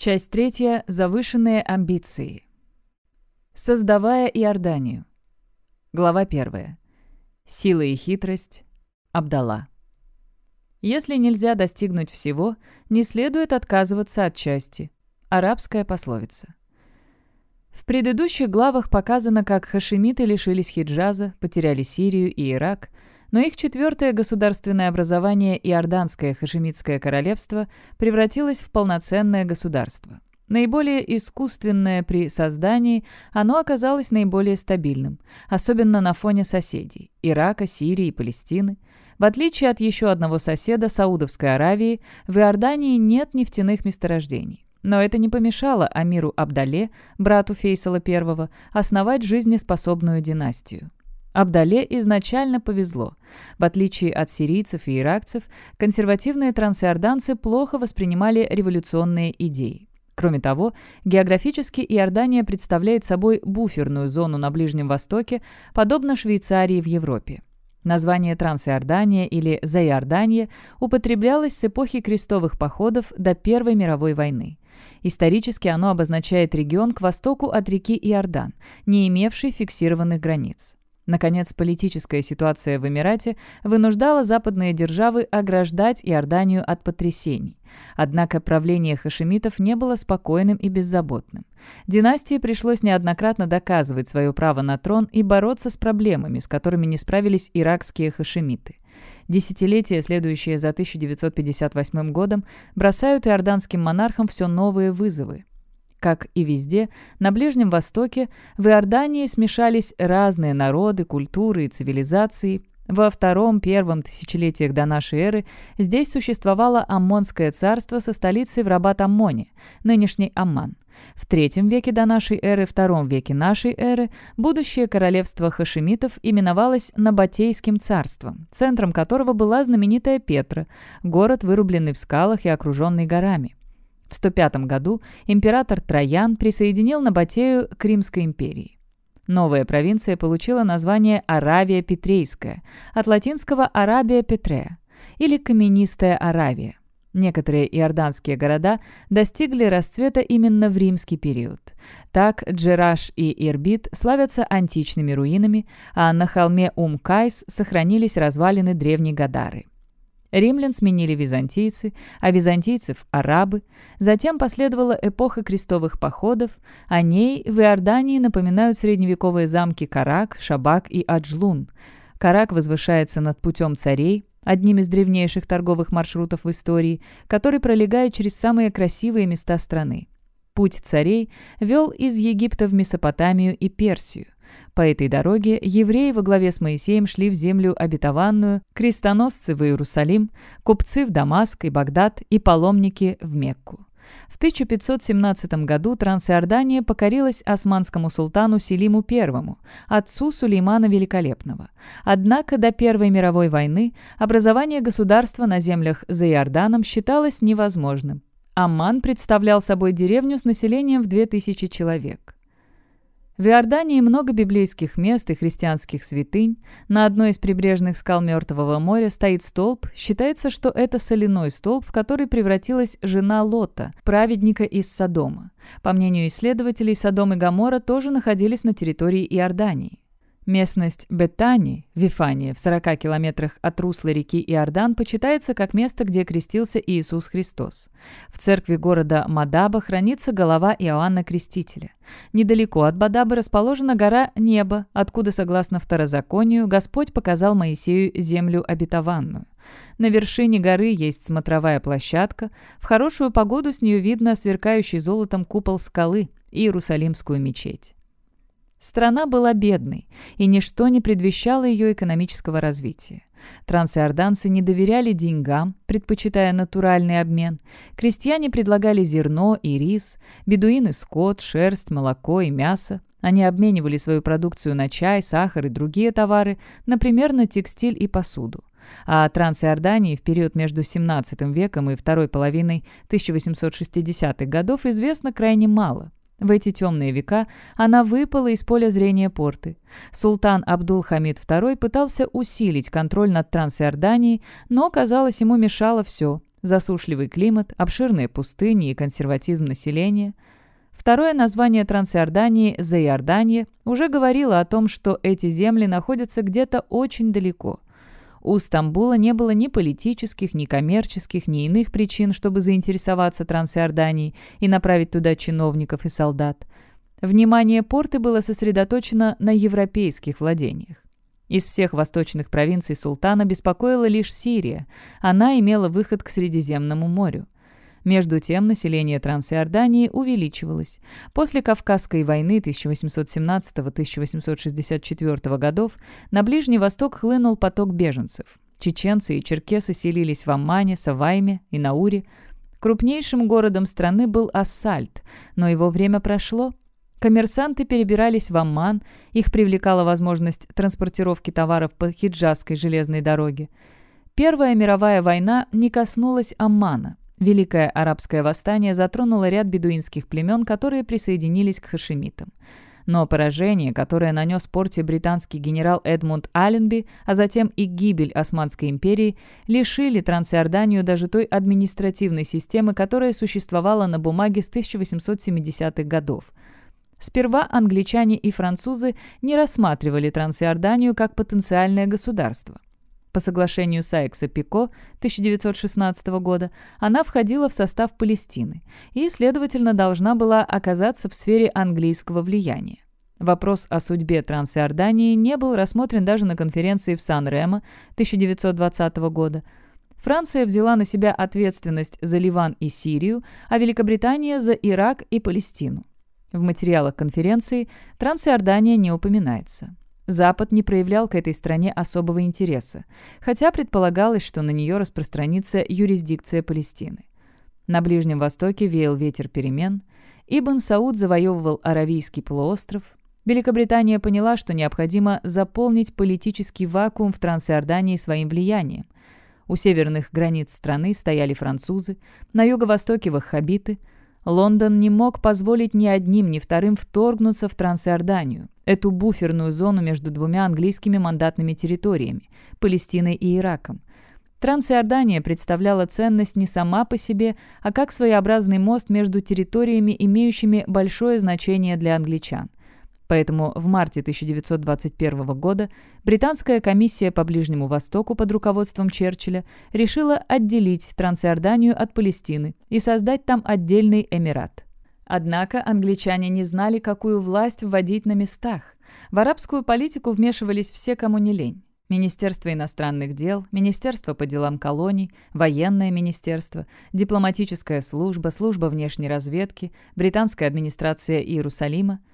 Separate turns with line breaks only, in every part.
Часть третья. Завышенные амбиции. Создавая Иорданию. Глава первая. Сила и хитрость. Абдала. Если нельзя достигнуть всего, не следует отказываться от части. Арабская пословица. В предыдущих главах показано, как хашемиты лишились Хиджаза, потеряли Сирию и Ирак, но их четвертое государственное образование Иорданское хашемитское королевство превратилось в полноценное государство. Наиболее искусственное при создании, оно оказалось наиболее стабильным, особенно на фоне соседей – Ирака, Сирии и Палестины. В отличие от еще одного соседа Саудовской Аравии, в Иордании нет нефтяных месторождений. Но это не помешало Амиру Абдале, брату Фейсала I, основать жизнеспособную династию. Абдале изначально повезло. В отличие от сирийцев и иракцев, консервативные трансиорданцы плохо воспринимали революционные идеи. Кроме того, географически Иордания представляет собой буферную зону на Ближнем Востоке, подобно Швейцарии в Европе. Название Трансиордания или Заиордания употреблялось с эпохи крестовых походов до Первой мировой войны. Исторически оно обозначает регион к востоку от реки Иордан, не имевший фиксированных границ. Наконец, политическая ситуация в Эмирате вынуждала западные державы ограждать Иорданию от потрясений. Однако правление хашемитов не было спокойным и беззаботным. Династии пришлось неоднократно доказывать свое право на трон и бороться с проблемами, с которыми не справились иракские хашемиты. Десятилетия, следующие за 1958 годом, бросают иорданским монархам все новые вызовы. Как и везде, на Ближнем Востоке в Иордании смешались разные народы, культуры и цивилизации. Во втором-первом тысячелетиях до нашей эры здесь существовало Аммонское царство со столицей в Рабат-Аммоне, нынешний Амман. В третьем веке до нашей эры, втором веке нашей эры, будущее королевство хашемитов именовалось Набатейским царством, центром которого была знаменитая Петра, город, вырубленный в скалах и окруженный горами. В 105 году император Троян присоединил Набатею к Римской империи. Новая провинция получила название Аравия Петрейская, от латинского «Арабия Петрея» или «Каменистая Аравия». Некоторые иорданские города достигли расцвета именно в римский период. Так Джераш и Ирбит славятся античными руинами, а на холме Умкайс сохранились развалины древней Гадары. Римлян сменили византийцы, а византийцев – арабы. Затем последовала эпоха крестовых походов. О ней в Иордании напоминают средневековые замки Карак, Шабак и Аджлун. Карак возвышается над путем царей, одним из древнейших торговых маршрутов в истории, который пролегает через самые красивые места страны. Путь царей вел из Египта в Месопотамию и Персию. По этой дороге евреи во главе с Моисеем шли в землю обетованную, крестоносцы в Иерусалим, купцы в Дамаск и Багдад и паломники в Мекку. В 1517 году Трансиордания покорилась османскому султану Селиму I, отцу Сулеймана Великолепного. Однако до Первой мировой войны образование государства на землях за Иорданом считалось невозможным. Амман представлял собой деревню с населением в 2000 человек. В Иордании много библейских мест и христианских святынь. На одной из прибрежных скал Мертвого моря стоит столб. Считается, что это соляной столб, в который превратилась жена Лота, праведника из Содома. По мнению исследователей, Содом и Гоморра тоже находились на территории Иордании. Местность Бетани, Вифания, в 40 километрах от русла реки Иордан, почитается как место, где крестился Иисус Христос. В церкви города Мадаба хранится голова Иоанна Крестителя. Недалеко от Бадабы расположена гора Небо, откуда, согласно второзаконию, Господь показал Моисею землю обетованную. На вершине горы есть смотровая площадка. В хорошую погоду с нее видно сверкающий золотом купол скалы и Иерусалимскую мечеть. Страна была бедной, и ничто не предвещало ее экономического развития. Трансиорданцы не доверяли деньгам, предпочитая натуральный обмен. Крестьяне предлагали зерно и рис, бедуины – скот, шерсть, молоко и мясо. Они обменивали свою продукцию на чай, сахар и другие товары, например, на текстиль и посуду. А о Трансиордании в период между XVII веком и второй половиной 1860-х годов известно крайне мало – в эти темные века она выпала из поля зрения порты. Султан Абдул-Хамид II пытался усилить контроль над Трансиорданией, но, казалось, ему мешало все Засушливый климат, обширные пустыни и консерватизм населения. Второе название Трансиордании «Заиордания» уже говорило о том, что эти земли находятся где-то очень далеко. У Стамбула не было ни политических, ни коммерческих, ни иных причин, чтобы заинтересоваться Трансиорданией и направить туда чиновников и солдат. Внимание порты было сосредоточено на европейских владениях. Из всех восточных провинций султана беспокоила лишь Сирия. Она имела выход к Средиземному морю. Между тем, население Трансиордании увеличивалось. После Кавказской войны 1817-1864 годов на Ближний Восток хлынул поток беженцев. Чеченцы и черкесы селились в Аммане, Савайме и Науре. Крупнейшим городом страны был Ассальт, но его время прошло. Коммерсанты перебирались в Амман, их привлекала возможность транспортировки товаров по Хиджазской железной дороге. Первая мировая война не коснулась Аммана. Великое арабское восстание затронуло ряд бедуинских племен, которые присоединились к хашемитам. Но поражение, которое нанес порте британский генерал Эдмунд Алленби, а затем и гибель Османской империи, лишили Трансиорданию даже той административной системы, которая существовала на бумаге с 1870-х годов – Сперва англичане и французы не рассматривали Трансиорданию как потенциальное государство. По соглашению Сайкса-Пико 1916 года она входила в состав Палестины и, следовательно, должна была оказаться в сфере английского влияния. Вопрос о судьбе Трансиордании не был рассмотрен даже на конференции в Сан-Ремо 1920 года. Франция взяла на себя ответственность за Ливан и Сирию, а Великобритания – за Ирак и Палестину. В материалах конференции Трансиордания не упоминается. Запад не проявлял к этой стране особого интереса, хотя предполагалось, что на нее распространится юрисдикция Палестины. На Ближнем Востоке веял ветер перемен, Ибн Сауд завоевывал Аравийский полуостров, Великобритания поняла, что необходимо заполнить политический вакуум в Трансиордании своим влиянием. У северных границ страны стояли французы, на юго-востоке – ваххабиты – Лондон не мог позволить ни одним, ни вторым вторгнуться в Трансиорданию, эту буферную зону между двумя английскими мандатными территориями – Палестиной и Ираком. Трансиордания представляла ценность не сама по себе, а как своеобразный мост между территориями, имеющими большое значение для англичан. Поэтому в марте 1921 года британская комиссия по Ближнему Востоку под руководством Черчилля решила отделить Трансиорданию от Палестины и создать там отдельный эмират. Однако англичане не знали, какую власть вводить на местах. В арабскую политику вмешивались все, кому не лень. Министерство иностранных дел, Министерство по делам колоний, Военное министерство, Дипломатическая служба, Служба внешней разведки, Британская администрация Иерусалима –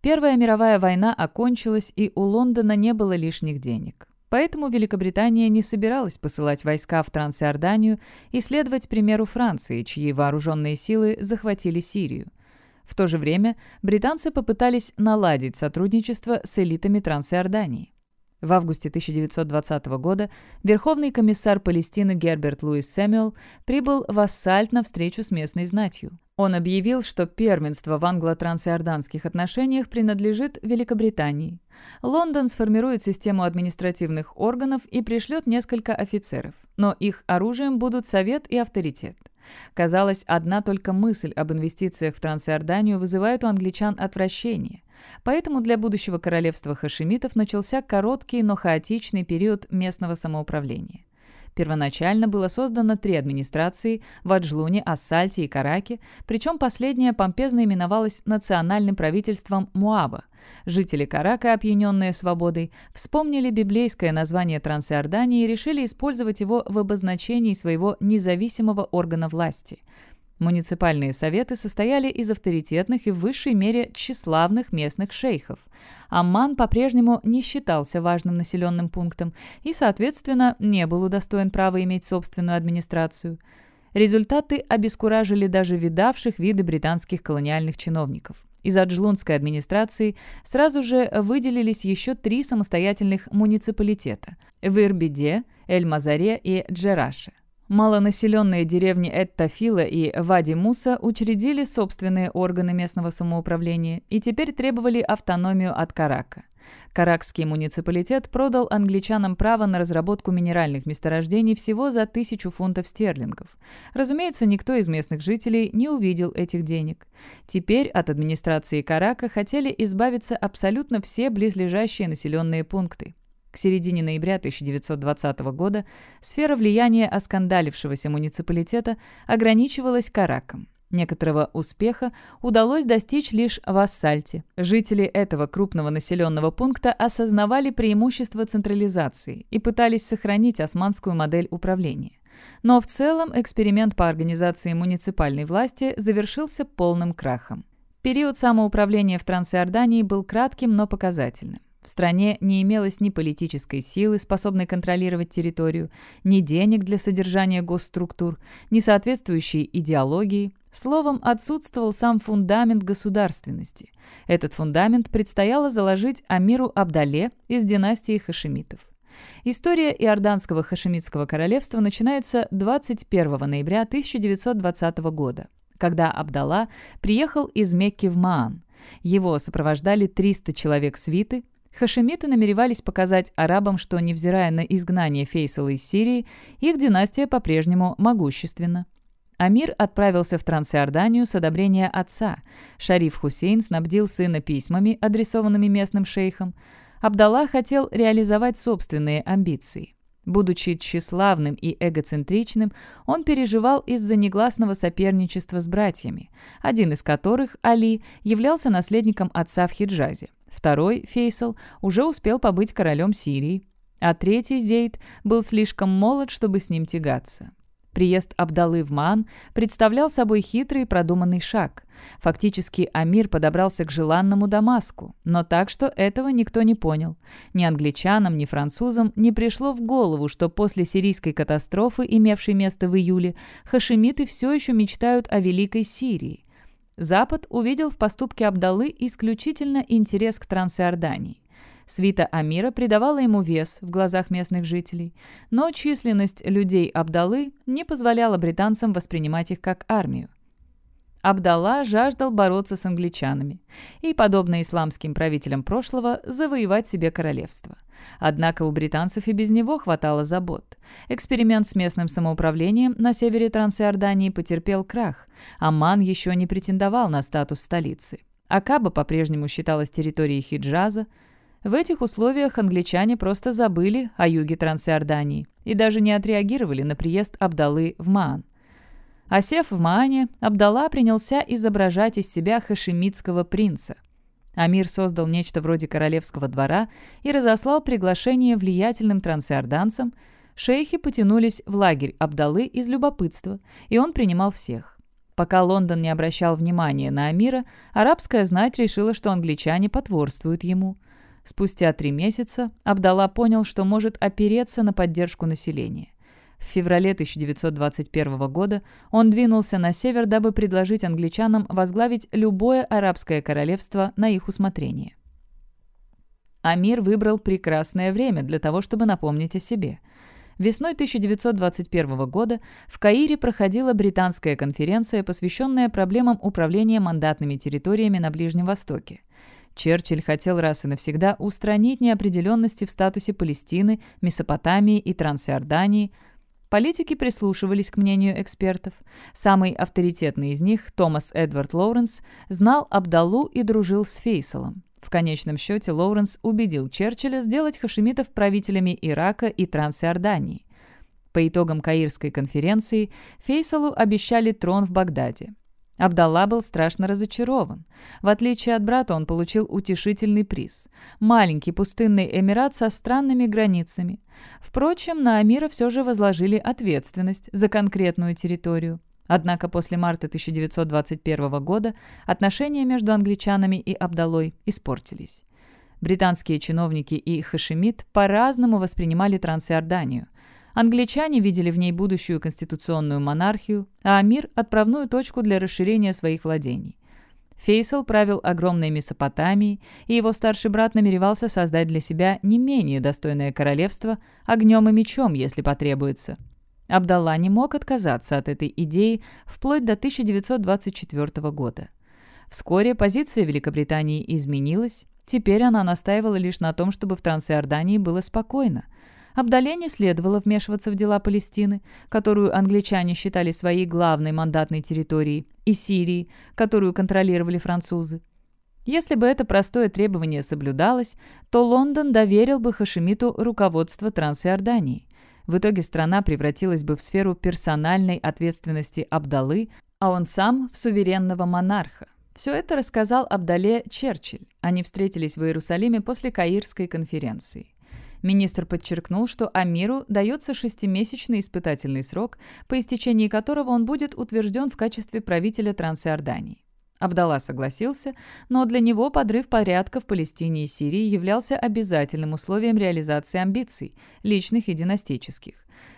Первая мировая война окончилась, и у Лондона не было лишних денег. Поэтому Великобритания не собиралась посылать войска в Трансиорданию и следовать примеру Франции, чьи вооруженные силы захватили Сирию. В то же время британцы попытались наладить сотрудничество с элитами Трансиордании. В августе 1920 года Верховный комиссар Палестины Герберт Луис Сэмюэл прибыл в Ассальт на встречу с местной знатью. Он объявил, что первенство в англо-трансиорданских отношениях принадлежит Великобритании. Лондон сформирует систему административных органов и пришлет несколько офицеров, но их оружием будут совет и авторитет. Казалось, одна только мысль об инвестициях в Трансиорданию вызывает у англичан отвращение. Поэтому для будущего королевства хашемитов начался короткий, но хаотичный период местного самоуправления. Первоначально было создано три администрации в Аджлуне, Ассальте и Караке, причем последняя помпезно именовалась национальным правительством Муаба. Жители Карака, опьяненные свободой, вспомнили библейское название Трансиордании и решили использовать его в обозначении своего независимого органа власти – Муниципальные советы состояли из авторитетных и в высшей мере тщеславных местных шейхов. Амман по-прежнему не считался важным населенным пунктом и, соответственно, не был удостоен права иметь собственную администрацию. Результаты обескуражили даже видавших виды британских колониальных чиновников. Из Аджлунской администрации сразу же выделились еще три самостоятельных муниципалитета – в Эль-Мазаре и Джераше. Малонаселенные деревни Эттафила и Вади-Муса учредили собственные органы местного самоуправления и теперь требовали автономию от Карака. Каракский муниципалитет продал англичанам право на разработку минеральных месторождений всего за тысячу фунтов стерлингов. Разумеется, никто из местных жителей не увидел этих денег. Теперь от администрации Карака хотели избавиться абсолютно все близлежащие населенные пункты. Середине ноября 1920 года сфера влияния оскандалившегося муниципалитета ограничивалась Караком. Некоторого успеха удалось достичь лишь в Ассальте. Жители этого крупного населенного пункта осознавали преимущество централизации и пытались сохранить османскую модель управления. Но в целом эксперимент по организации муниципальной власти завершился полным крахом. Период самоуправления в Трансиордании был кратким, но показательным. В стране не имелось ни политической силы, способной контролировать территорию, ни денег для содержания госструктур, ни соответствующей идеологии. Словом, отсутствовал сам фундамент государственности. Этот фундамент предстояло заложить Амиру Абдале из династии хашемитов. История Иорданского хашемитского королевства начинается 21 ноября 1920 года, когда Абдалла приехал из Мекки в Маан. Его сопровождали 300 человек свиты – Хашемиты намеревались показать арабам, что, невзирая на изгнание Фейсала из Сирии, их династия по-прежнему могущественна. Амир отправился в Трансиорданию с одобрения отца. Шариф Хусейн снабдил сына письмами, адресованными местным шейхам. Абдалла хотел реализовать собственные амбиции. Будучи тщеславным и эгоцентричным, он переживал из-за негласного соперничества с братьями, один из которых, Али, являлся наследником отца в Хиджазе. Второй, Фейсал, уже успел побыть королем Сирии, а третий, Зейд, был слишком молод, чтобы с ним тягаться. Приезд Абдалы в Маан представлял собой хитрый и продуманный шаг. Фактически Амир подобрался к желанному Дамаску, но так, что этого никто не понял. Ни англичанам, ни французам не пришло в голову, что после сирийской катастрофы, имевшей место в июле, хашемиты все еще мечтают о Великой Сирии. Запад увидел в поступке Абдалы исключительно интерес к Трансиордании. Свита Амира придавала ему вес в глазах местных жителей, но численность людей Абдалы не позволяла британцам воспринимать их как армию. Абдалла жаждал бороться с англичанами и, подобно исламским правителям прошлого, завоевать себе королевство. Однако у британцев и без него хватало забот. Эксперимент с местным самоуправлением на севере Трансиордании потерпел крах. Амман еще не претендовал на статус столицы. Акаба по-прежнему считалась территорией Хиджаза. В этих условиях англичане просто забыли о юге Трансиордании и даже не отреагировали на приезд Абдалы в Маан. Осев в Маане, Абдалла принялся изображать из себя хашемитского принца. Амир создал нечто вроде королевского двора и разослал приглашение влиятельным трансиорданцам. Шейхи потянулись в лагерь Абдалы из любопытства, и он принимал всех. Пока Лондон не обращал внимания на Амира, арабская знать решила, что англичане потворствуют ему. Спустя три месяца Абдалла понял, что может опереться на поддержку населения. В феврале 1921 года он двинулся на север, дабы предложить англичанам возглавить любое арабское королевство на их усмотрение. Амир выбрал прекрасное время для того, чтобы напомнить о себе. Весной 1921 года в Каире проходила британская конференция, посвященная проблемам управления мандатными территориями на Ближнем Востоке. Черчилль хотел раз и навсегда устранить неопределенности в статусе Палестины, Месопотамии и Трансиордании – Политики прислушивались к мнению экспертов. Самый авторитетный из них, Томас Эдвард Лоуренс, знал Абдаллу и дружил с Фейсалом. В конечном счете Лоуренс убедил Черчилля сделать хашемитов правителями Ирака и Трансиордании. По итогам Каирской конференции Фейсалу обещали трон в Багдаде. Абдалла был страшно разочарован. В отличие от брата, он получил утешительный приз. Маленький пустынный эмират со странными границами. Впрочем, на Амира все же возложили ответственность за конкретную территорию. Однако после марта 1921 года отношения между англичанами и Абдалой испортились. Британские чиновники и Хашемит по-разному воспринимали Трансиорданию – Англичане видели в ней будущую конституционную монархию, а Амир – отправную точку для расширения своих владений. Фейсал правил огромной Месопотамией, и его старший брат намеревался создать для себя не менее достойное королевство огнем и мечом, если потребуется. Абдалла не мог отказаться от этой идеи вплоть до 1924 года. Вскоре позиция Великобритании изменилась. Теперь она настаивала лишь на том, чтобы в Трансиордании было спокойно. Абдале не следовало вмешиваться в дела Палестины, которую англичане считали своей главной мандатной территорией, и Сирии, которую контролировали французы. Если бы это простое требование соблюдалось, то Лондон доверил бы Хашемиту руководство Трансиордании. В итоге страна превратилась бы в сферу персональной ответственности Абдалы, а он сам – в суверенного монарха. Все это рассказал Абдале Черчилль. Они встретились в Иерусалиме после Каирской конференции. Министр подчеркнул, что Амиру дается шестимесячный испытательный срок, по истечении которого он будет утвержден в качестве правителя Трансиордании. Абдалла согласился, но для него подрыв порядка в Палестине и Сирии являлся обязательным условием реализации амбиций, личных и династических.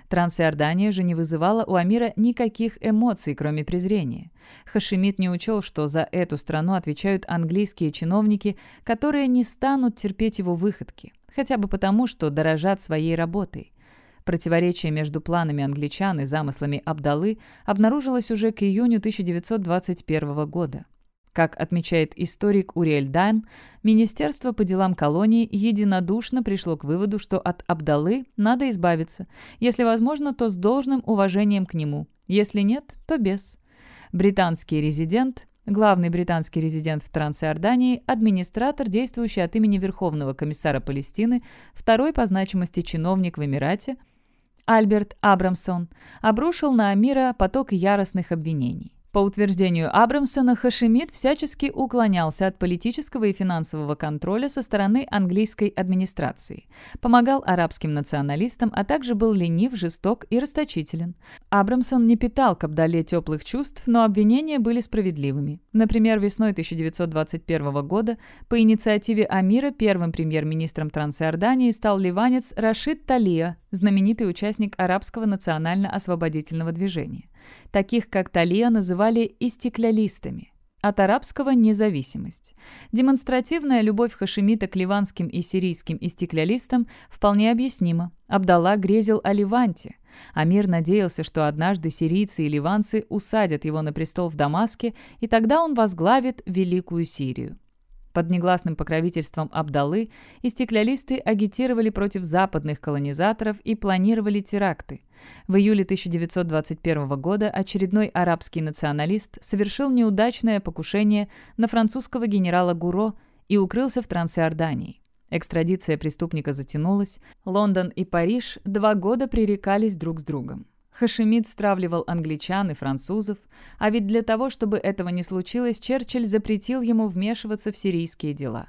Трансиордания же не вызывала у Амира никаких эмоций, кроме презрения. Хашимит не учел, что за эту страну отвечают английские чиновники, которые не станут терпеть его выходки, хотя бы потому, что дорожат своей работой. Противоречие между планами англичан и замыслами Абдалы обнаружилось уже к июню 1921 года. Как отмечает историк Уриэль Дайн, Министерство по делам колонии единодушно пришло к выводу, что от Абдалы надо избавиться. Если возможно, то с должным уважением к нему. Если нет, то без. Британский резидент, главный британский резидент в Трансиордании, администратор, действующий от имени Верховного комиссара Палестины, второй по значимости чиновник в Эмирате, Альберт Абрамсон, обрушил на Амира поток яростных обвинений. По утверждению Абрамсона, Хашимид всячески уклонялся от политического и финансового контроля со стороны английской администрации, помогал арабским националистам, а также был ленив, жесток и расточителен. Абрамсон не питал к Абдале теплых чувств, но обвинения были справедливыми. Например, весной 1921 года по инициативе Амира первым премьер-министром Трансиордании стал ливанец Рашид Талия, знаменитый участник арабского национально-освободительного движения. Таких, как Талия, называли «истеклялистами». От арабского «независимость». Демонстративная любовь Хашимита к ливанским и сирийским истеклялистам вполне объяснима. Абдалла грезил о Ливанте. Амир надеялся, что однажды сирийцы и ливанцы усадят его на престол в Дамаске, и тогда он возглавит Великую Сирию. Под негласным покровительством Абдалы истеклялисты агитировали против западных колонизаторов и планировали теракты. В июле 1921 года очередной арабский националист совершил неудачное покушение на французского генерала Гуро и укрылся в Трансиордании. Экстрадиция преступника затянулась, Лондон и Париж два года пререкались друг с другом. Хашимид стравливал англичан и французов, а ведь для того, чтобы этого не случилось, Черчилль запретил ему вмешиваться в сирийские дела.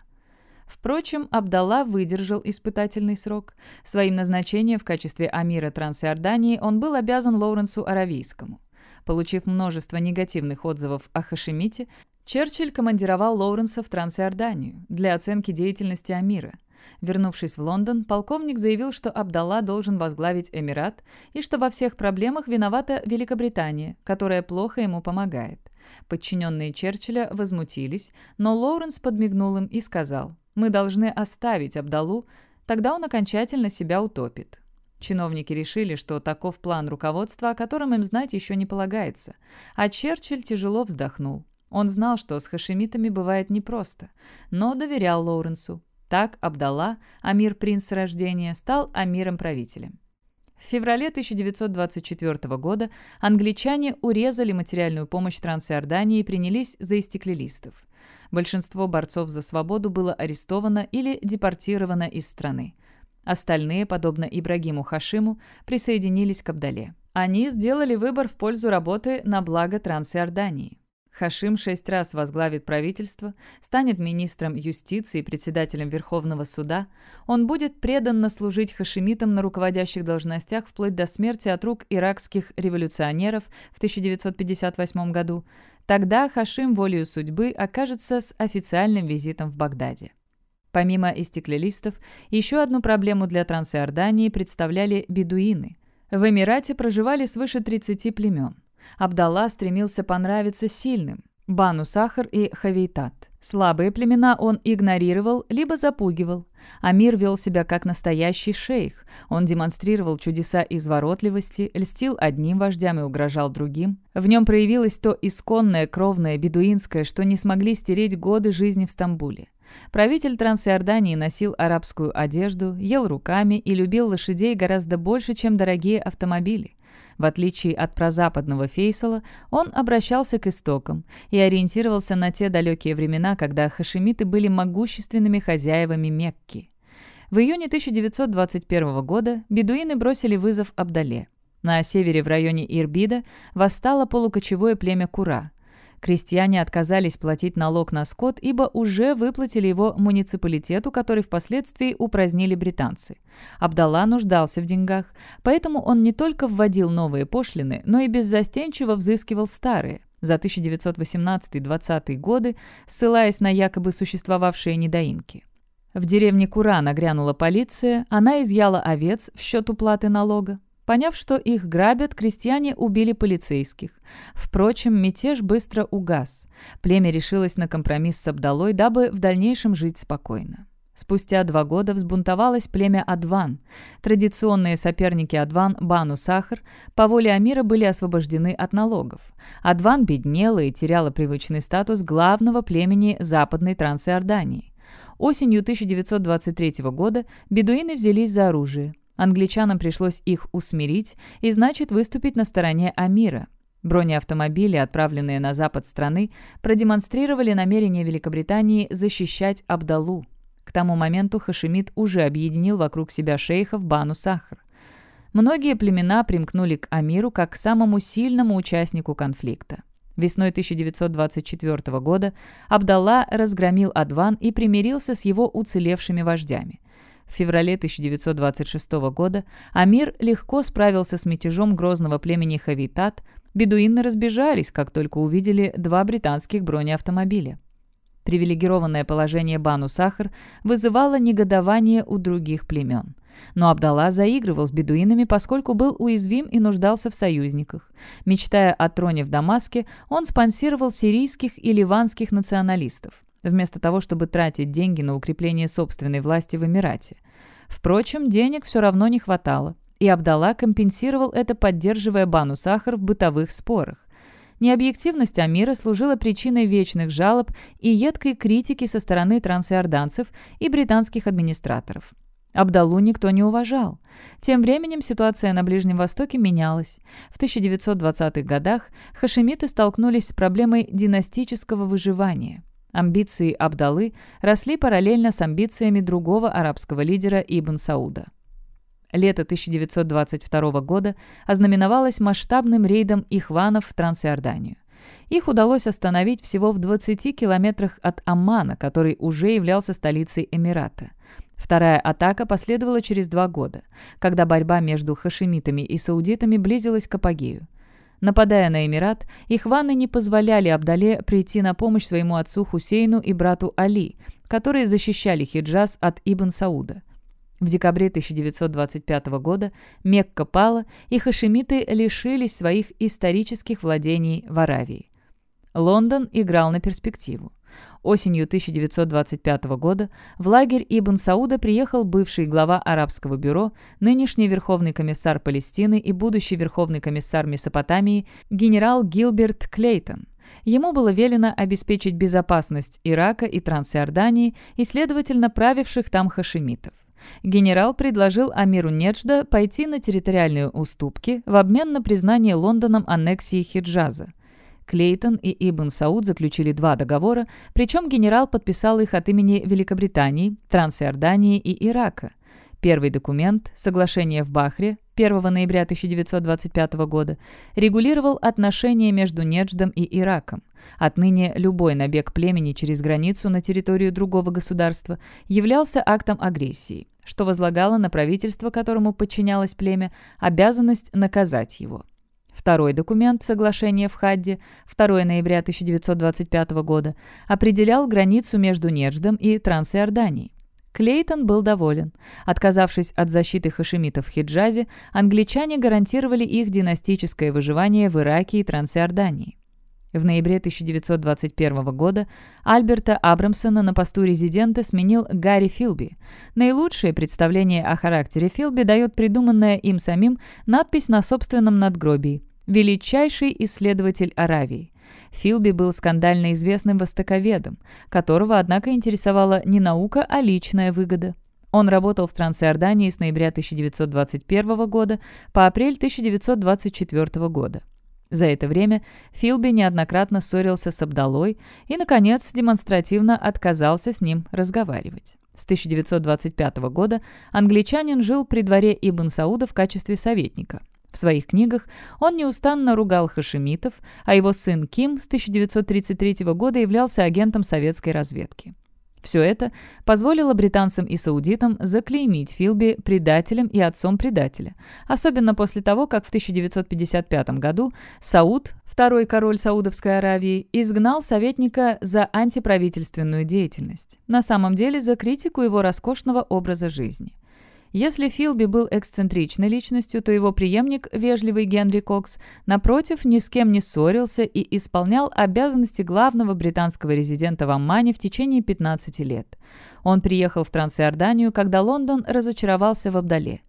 Впрочем, Абдалла выдержал испытательный срок. Своим назначением в качестве амира Трансиордании он был обязан Лоуренсу Аравийскому. Получив множество негативных отзывов о Хашимите, Черчилль командировал Лоуренса в Трансиорданию для оценки деятельности Амира – Вернувшись в Лондон, полковник заявил, что Абдалла должен возглавить Эмират и что во всех проблемах виновата Великобритания, которая плохо ему помогает. Подчиненные Черчилля возмутились, но Лоуренс подмигнул им и сказал, «Мы должны оставить Абдалу, тогда он окончательно себя утопит». Чиновники решили, что таков план руководства, о котором им знать еще не полагается. А Черчилль тяжело вздохнул. Он знал, что с хашемитами бывает непросто, но доверял Лоуренсу. Так Абдалла, амир-принц с рождения, стал амиром-правителем. В феврале 1924 года англичане урезали материальную помощь Трансиордании и принялись за истеклилистов. Большинство борцов за свободу было арестовано или депортировано из страны. Остальные, подобно Ибрагиму Хашиму, присоединились к Абдале. Они сделали выбор в пользу работы на благо Трансиордании. Хашим шесть раз возглавит правительство, станет министром юстиции и председателем Верховного суда. Он будет преданно служить хашимитам на руководящих должностях вплоть до смерти от рук иракских революционеров в 1958 году. Тогда Хашим волею судьбы окажется с официальным визитом в Багдаде. Помимо истеклялистов, еще одну проблему для Трансиордании представляли бедуины. В Эмирате проживали свыше 30 племен. Абдалла стремился понравиться сильным – Бану Сахар и Хавейтат. Слабые племена он игнорировал, либо запугивал. Амир вел себя как настоящий шейх. Он демонстрировал чудеса изворотливости, льстил одним вождям и угрожал другим. В нем проявилось то исконное, кровное, бедуинское, что не смогли стереть годы жизни в Стамбуле. Правитель Трансиордании носил арабскую одежду, ел руками и любил лошадей гораздо больше, чем дорогие автомобили. В отличие от прозападного Фейсала, он обращался к истокам и ориентировался на те далекие времена, когда хашемиты были могущественными хозяевами Мекки. В июне 1921 года бедуины бросили вызов Абдале. На севере в районе Ирбида восстало полукочевое племя Кура – Крестьяне отказались платить налог на скот, ибо уже выплатили его муниципалитету, который впоследствии упразднили британцы. Абдалла нуждался в деньгах, поэтому он не только вводил новые пошлины, но и беззастенчиво взыскивал старые за 1918-20 годы, ссылаясь на якобы существовавшие недоимки. В деревне Кура нагрянула полиция, она изъяла овец в счет уплаты налога. Поняв, что их грабят, крестьяне убили полицейских. Впрочем, мятеж быстро угас. Племя решилось на компромисс с Абдалой, дабы в дальнейшем жить спокойно. Спустя два года взбунтовалось племя Адван. Традиционные соперники Адван, Бану Сахар, по воле Амира были освобождены от налогов. Адван беднела и теряла привычный статус главного племени Западной Трансиордании. Осенью 1923 года бедуины взялись за оружие. Англичанам пришлось их усмирить и, значит, выступить на стороне Амира. Бронеавтомобили, отправленные на запад страны, продемонстрировали намерение Великобритании защищать Абдалу. К тому моменту Хашимид уже объединил вокруг себя шейхов Бану Сахар. Многие племена примкнули к Амиру как к самому сильному участнику конфликта. Весной 1924 года Абдалла разгромил Адван и примирился с его уцелевшими вождями. В феврале 1926 года Амир легко справился с мятежом грозного племени Хавитат. Бедуины разбежались, как только увидели два британских бронеавтомобиля. Привилегированное положение Бану Сахар вызывало негодование у других племен. Но Абдалла заигрывал с бедуинами, поскольку был уязвим и нуждался в союзниках. Мечтая о троне в Дамаске, он спонсировал сирийских и ливанских националистов вместо того, чтобы тратить деньги на укрепление собственной власти в Эмирате. Впрочем, денег все равно не хватало, и Абдалла компенсировал это, поддерживая Бану Сахар в бытовых спорах. Необъективность Амира служила причиной вечных жалоб и едкой критики со стороны трансиорданцев и британских администраторов. Абдалу никто не уважал. Тем временем ситуация на Ближнем Востоке менялась. В 1920-х годах хашемиты столкнулись с проблемой династического выживания – Амбиции Абдалы росли параллельно с амбициями другого арабского лидера Ибн Сауда. Лето 1922 года ознаменовалось масштабным рейдом ихванов в Трансиорданию. Их удалось остановить всего в 20 километрах от Аммана, который уже являлся столицей Эмирата. Вторая атака последовала через два года, когда борьба между хашемитами и саудитами близилась к апогею. Нападая на Эмират, их ванны не позволяли Абдале прийти на помощь своему отцу Хусейну и брату Али, которые защищали Хиджаз от Ибн Сауда. В декабре 1925 года Мекка пала, и хашемиты лишились своих исторических владений в Аравии. Лондон играл на перспективу. Осенью 1925 года в лагерь Ибн Сауда приехал бывший глава арабского бюро, нынешний верховный комиссар Палестины и будущий верховный комиссар Месопотамии генерал Гилберт Клейтон. Ему было велено обеспечить безопасность Ирака и Трансиордании и, следовательно, правивших там хашемитов. Генерал предложил Амиру Неджда пойти на территориальные уступки в обмен на признание Лондоном аннексии Хиджаза. Клейтон и Ибн Сауд заключили два договора, причем генерал подписал их от имени Великобритании, Трансиордании и Ирака. Первый документ, соглашение в Бахре, 1 ноября 1925 года, регулировал отношения между Недждом и Ираком. Отныне любой набег племени через границу на территорию другого государства являлся актом агрессии, что возлагало на правительство, которому подчинялось племя, обязанность наказать его. Второй документ соглашения в Хадде 2 ноября 1925 года определял границу между Недждом и Трансиорданией. Клейтон был доволен. Отказавшись от защиты хашемитов в Хиджазе, англичане гарантировали их династическое выживание в Ираке и Трансиордании. В ноябре 1921 года Альберта Абрамсона на посту резидента сменил Гарри Филби. Наилучшее представление о характере Филби дает придуманная им самим надпись на собственном надгробии «Величайший исследователь Аравии». Филби был скандально известным востоковедом, которого, однако, интересовала не наука, а личная выгода. Он работал в Трансиордании с ноября 1921 года по апрель 1924 года. За это время Филби неоднократно ссорился с Абдалой и, наконец, демонстративно отказался с ним разговаривать. С 1925 года англичанин жил при дворе Ибн Сауда в качестве советника. В своих книгах он неустанно ругал хашемитов, а его сын Ким с 1933 года являлся агентом советской разведки. Все это позволило британцам и саудитам заклеймить Филби предателем и отцом предателя, особенно после того, как в 1955 году Сауд, второй король Саудовской Аравии, изгнал советника за антиправительственную деятельность, на самом деле за критику его роскошного образа жизни. Если Филби был эксцентричной личностью, то его преемник, вежливый Генри Кокс, напротив, ни с кем не ссорился и исполнял обязанности главного британского резидента в Аммане в течение 15 лет. Он приехал в Трансиорданию, когда Лондон разочаровался в Абдале.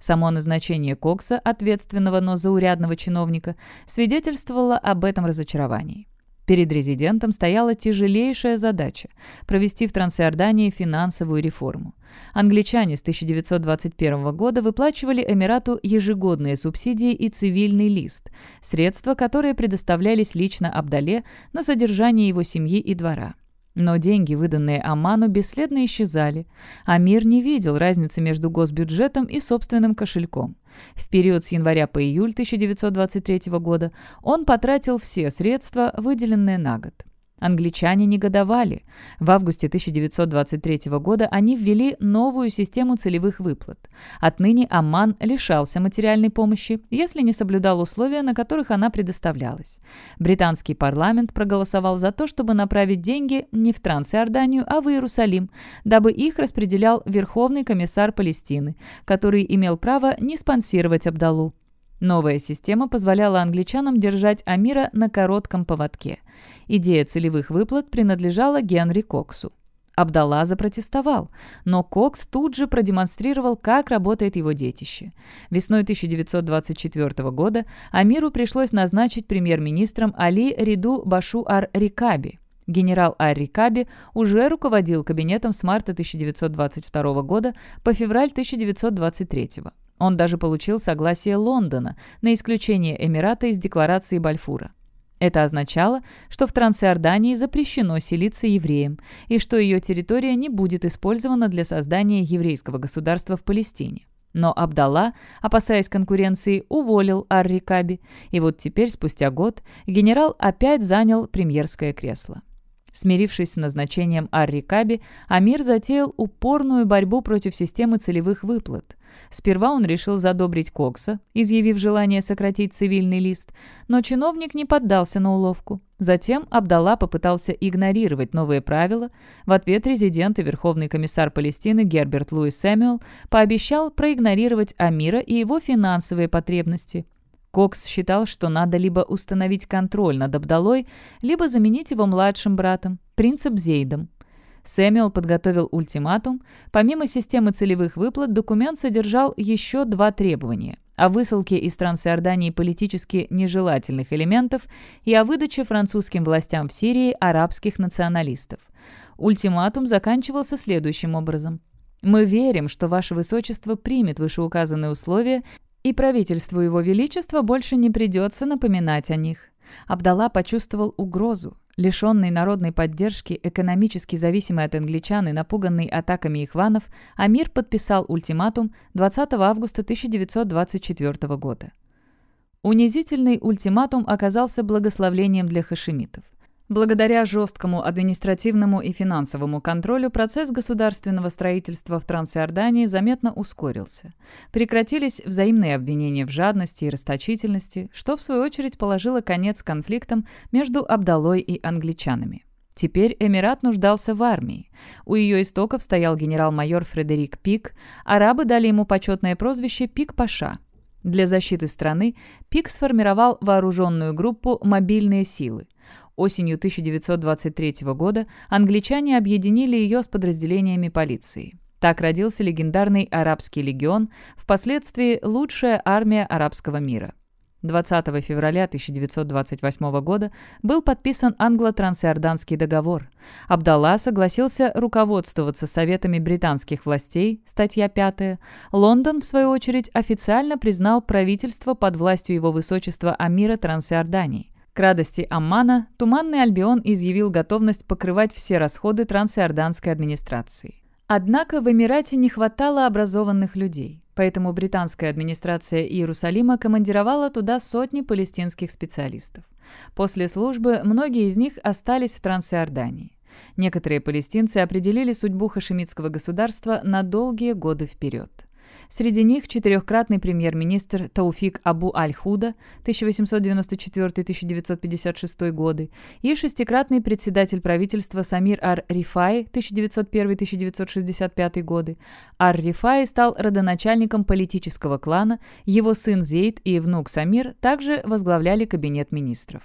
Само назначение Кокса, ответственного, но заурядного чиновника, свидетельствовало об этом разочаровании. Перед резидентом стояла тяжелейшая задача – провести в Трансиордании финансовую реформу. Англичане с 1921 года выплачивали Эмирату ежегодные субсидии и цивильный лист – средства, которые предоставлялись лично Абдале на содержание его семьи и двора. Но деньги, выданные Аману, бесследно исчезали. Амир не видел разницы между госбюджетом и собственным кошельком. В период с января по июль 1923 года он потратил все средства, выделенные на год. Англичане негодовали. В августе 1923 года они ввели новую систему целевых выплат. Отныне Амман лишался материальной помощи, если не соблюдал условия, на которых она предоставлялась. Британский парламент проголосовал за то, чтобы направить деньги не в Трансиорданию, а в Иерусалим, дабы их распределял Верховный комиссар Палестины, который имел право не спонсировать Абдалу. Новая система позволяла англичанам держать Амира на коротком поводке. Идея целевых выплат принадлежала Генри Коксу. Абдалла запротестовал, но Кокс тут же продемонстрировал, как работает его детище. Весной 1924 года Амиру пришлось назначить премьер-министром Али Риду Башу Ар-Рикаби. Генерал Ар-Рикаби уже руководил кабинетом с марта 1922 года по февраль 1923 года. Он даже получил согласие Лондона на исключение Эмирата из декларации Бальфура. Это означало, что в Трансиордании запрещено селиться евреям и что ее территория не будет использована для создания еврейского государства в Палестине. Но Абдалла, опасаясь конкуренции, уволил Ар-Рикаби, и вот теперь, спустя год, генерал опять занял премьерское кресло. Смирившись с назначением Ар-Рикаби, Амир затеял упорную борьбу против системы целевых выплат. Сперва он решил задобрить Кокса, изъявив желание сократить цивильный лист, но чиновник не поддался на уловку. Затем Абдалла попытался игнорировать новые правила. В ответ резидент и верховный комиссар Палестины Герберт Луис Сэмюэл пообещал проигнорировать Амира и его финансовые потребности. Кокс считал, что надо либо установить контроль над Абдалой, либо заменить его младшим братом, принцип Зейдом. Сэмюэл подготовил ультиматум. Помимо системы целевых выплат, документ содержал еще два требования – о высылке из Трансиордании политически нежелательных элементов и о выдаче французским властям в Сирии арабских националистов. Ультиматум заканчивался следующим образом. «Мы верим, что Ваше Высочество примет вышеуказанные условия, и правительству Его Величества больше не придется напоминать о них». Абдалла почувствовал угрозу. Лишенный народной поддержки, экономически зависимый от англичан и напуганный атаками ихванов, Амир подписал ультиматум 20 августа 1924 года. Унизительный ультиматум оказался благословлением для хашемитов. Благодаря жесткому административному и финансовому контролю процесс государственного строительства в Трансиордании заметно ускорился. Прекратились взаимные обвинения в жадности и расточительности, что в свою очередь положило конец конфликтам между Абдалой и англичанами. Теперь Эмират нуждался в армии. У ее истоков стоял генерал-майор Фредерик Пик, арабы дали ему почетное прозвище «Пик-Паша». Для защиты страны Пик сформировал вооруженную группу «Мобильные силы», Осенью 1923 года англичане объединили ее с подразделениями полиции. Так родился легендарный Арабский легион, впоследствии лучшая армия арабского мира. 20 февраля 1928 года был подписан англо-трансиорданский договор. Абдалла согласился руководствоваться советами британских властей, статья 5. Лондон, в свою очередь, официально признал правительство под властью его высочества Амира Трансиордании. К радости Аммана Туманный Альбион изъявил готовность покрывать все расходы трансиорданской администрации. Однако в Эмирате не хватало образованных людей, поэтому британская администрация Иерусалима командировала туда сотни палестинских специалистов. После службы многие из них остались в Трансиордании. Некоторые палестинцы определили судьбу хашемитского государства на долгие годы вперед. Среди них четырехкратный премьер-министр Тауфик Абу Аль-Худа 1894-1956 годы и шестикратный председатель правительства Самир Ар-Рифай 1901-1965 годы. Ар-Рифай стал родоначальником политического клана, его сын Зейд и внук Самир также возглавляли кабинет министров.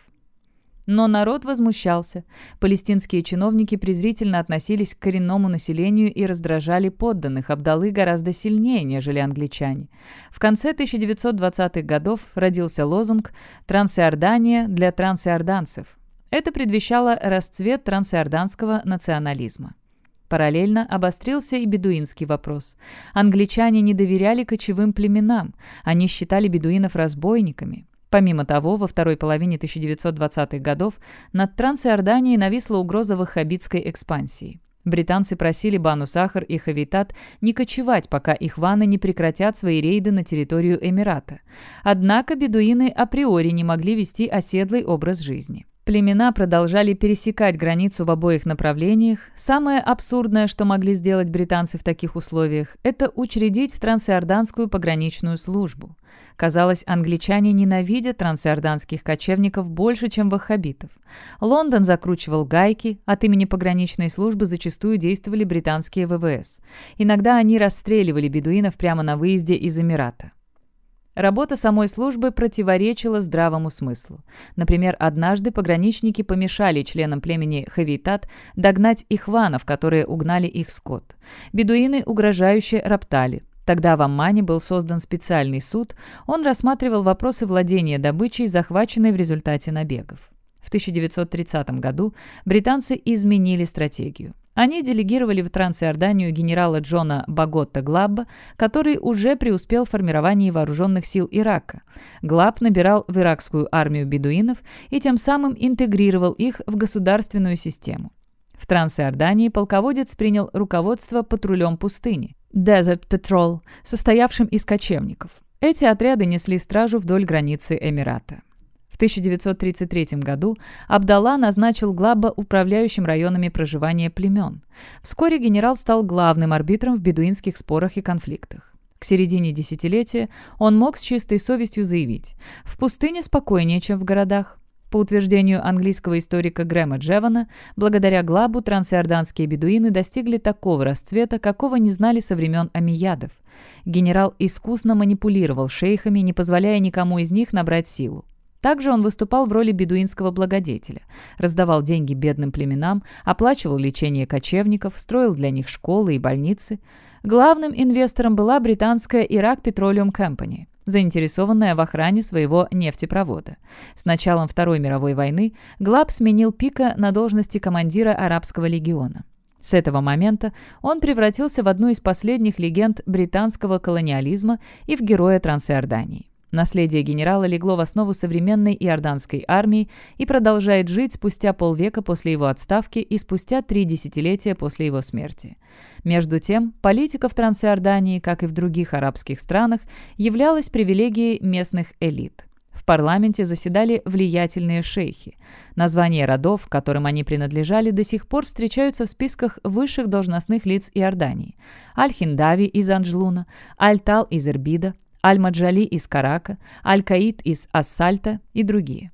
Но народ возмущался. Палестинские чиновники презрительно относились к коренному населению и раздражали подданных Абдалы гораздо сильнее, нежели англичане. В конце 1920-х годов родился лозунг «Трансиордания для трансиорданцев». Это предвещало расцвет трансиорданского национализма. Параллельно обострился и бедуинский вопрос. Англичане не доверяли кочевым племенам, они считали бедуинов разбойниками. Помимо того, во второй половине 1920-х годов над Трансиорданией нависла угроза ваххабитской экспансии. Британцы просили Бану Сахар и Хавитат не кочевать, пока их ваны не прекратят свои рейды на территорию Эмирата. Однако бедуины априори не могли вести оседлый образ жизни. Племена продолжали пересекать границу в обоих направлениях. Самое абсурдное, что могли сделать британцы в таких условиях, это учредить трансиорданскую пограничную службу. Казалось, англичане ненавидят трансиорданских кочевников больше, чем ваххабитов. Лондон закручивал гайки, от имени пограничной службы зачастую действовали британские ВВС. Иногда они расстреливали бедуинов прямо на выезде из Эмирата. Работа самой службы противоречила здравому смыслу. Например, однажды пограничники помешали членам племени Хавитат догнать ихванов, которые угнали их скот. Бедуины угрожающе роптали. Тогда в Аммане был создан специальный суд, он рассматривал вопросы владения добычей, захваченной в результате набегов. В 1930 году британцы изменили стратегию. Они делегировали в Трансиорданию генерала Джона Баготта Глабба, который уже преуспел в формировании вооруженных сил Ирака. Глаб набирал в иракскую армию бедуинов и тем самым интегрировал их в государственную систему. В Трансиордании полководец принял руководство патрулем пустыни Desert Patrol, состоявшим из кочевников. Эти отряды несли стражу вдоль границы Эмирата. В 1933 году Абдалла назначил Глаба управляющим районами проживания племен. Вскоре генерал стал главным арбитром в бедуинских спорах и конфликтах. К середине десятилетия он мог с чистой совестью заявить «В пустыне спокойнее, чем в городах». По утверждению английского историка Грэма Джевана, благодаря Глабу трансиорданские бедуины достигли такого расцвета, какого не знали со времен амиядов. Генерал искусно манипулировал шейхами, не позволяя никому из них набрать силу. Также он выступал в роли бедуинского благодетеля, раздавал деньги бедным племенам, оплачивал лечение кочевников, строил для них школы и больницы. Главным инвестором была британская Iraq Petroleum Company, заинтересованная в охране своего нефтепровода. С началом Второй мировой войны Глаб сменил Пика на должности командира арабского легиона. С этого момента он превратился в одну из последних легенд британского колониализма и в героя Трансиордании. Наследие генерала легло в основу современной иорданской армии и продолжает жить спустя полвека после его отставки и спустя три десятилетия после его смерти. Между тем, политика в Трансиордании, как и в других арабских странах, являлась привилегией местных элит. В парламенте заседали влиятельные шейхи. Названия родов, которым они принадлежали, до сих пор встречаются в списках высших должностных лиц Иордании. Аль-Хиндави из Анджлуна, Аль-Тал из Эрбида, Аль-Маджали из Карака, Аль-Каид из Ассальта и другие.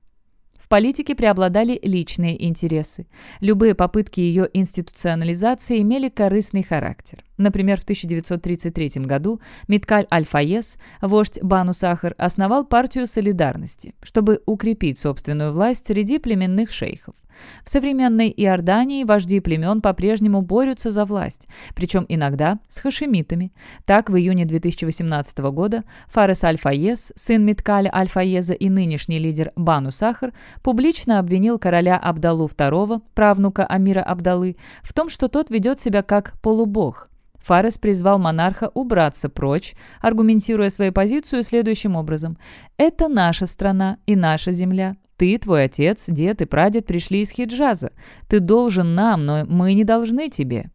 В политике преобладали личные интересы. Любые попытки ее институционализации имели корыстный характер. Например, в 1933 году Миткаль Аль-Фаес, вождь Бану Сахар, основал партию солидарности, чтобы укрепить собственную власть среди племенных шейхов. В современной Иордании вожди племен по-прежнему борются за власть, причем иногда с хашемитами. Так, в июне 2018 года Фарес Аль-Фаез, сын Миткаля Аль-Фаеза и нынешний лидер Бану Сахар, публично обвинил короля Абдалу II, правнука Амира Абдалы, в том, что тот ведет себя как полубог. Фарес призвал монарха убраться прочь, аргументируя свою позицию следующим образом. «Это наша страна и наша земля. Ты, твой отец, дед и прадед пришли из Хиджаза. Ты должен нам, но мы не должны тебе».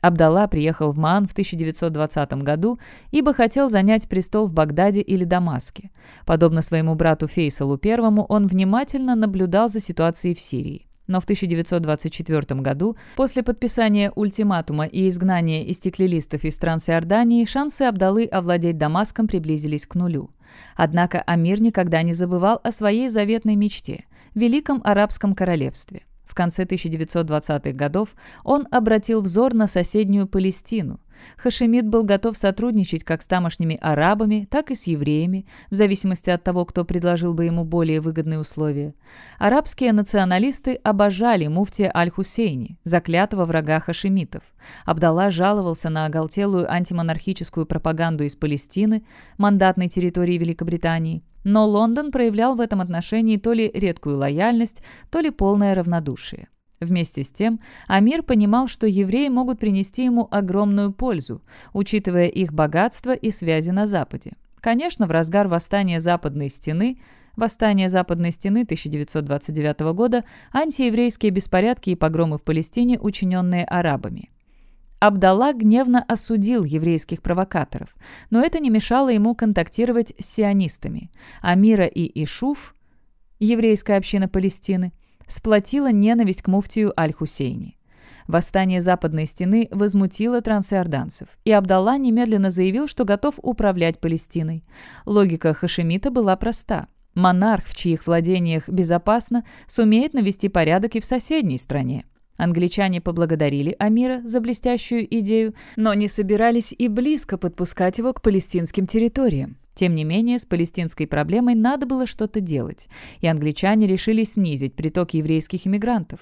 Абдалла приехал в Маан в 1920 году, ибо хотел занять престол в Багдаде или Дамаске. Подобно своему брату Фейсалу I, он внимательно наблюдал за ситуацией в Сирии. Но в 1924 году, после подписания ультиматума и изгнания истеклилистов из Трансиордании, шансы Абдалы овладеть Дамаском приблизились к нулю. Однако Амир никогда не забывал о своей заветной мечте – Великом Арабском Королевстве. В конце 1920-х годов он обратил взор на соседнюю Палестину. Хашемид был готов сотрудничать как с тамошними арабами, так и с евреями, в зависимости от того, кто предложил бы ему более выгодные условия. Арабские националисты обожали муфтия Аль-Хусейни, заклятого врага хашемитов. Абдалла жаловался на оголтелую антимонархическую пропаганду из Палестины, мандатной территории Великобритании, но Лондон проявлял в этом отношении то ли редкую лояльность, то ли полное равнодушие. Вместе с тем, Амир понимал, что евреи могут принести ему огромную пользу, учитывая их богатство и связи на Западе. Конечно, в разгар восстания Западной Стены Восстание Западной Стены 1929 года, антиеврейские беспорядки и погромы в Палестине, учиненные арабами. Абдалла гневно осудил еврейских провокаторов, но это не мешало ему контактировать с сионистами. Амира и Ишуф, еврейская община Палестины, сплотила ненависть к муфтию Аль-Хусейни. Восстание Западной Стены возмутило трансиорданцев, и Абдалла немедленно заявил, что готов управлять Палестиной. Логика Хашемита была проста. Монарх, в чьих владениях безопасно, сумеет навести порядок и в соседней стране. Англичане поблагодарили Амира за блестящую идею, но не собирались и близко подпускать его к палестинским территориям. Тем не менее, с палестинской проблемой надо было что-то делать, и англичане решили снизить приток еврейских иммигрантов.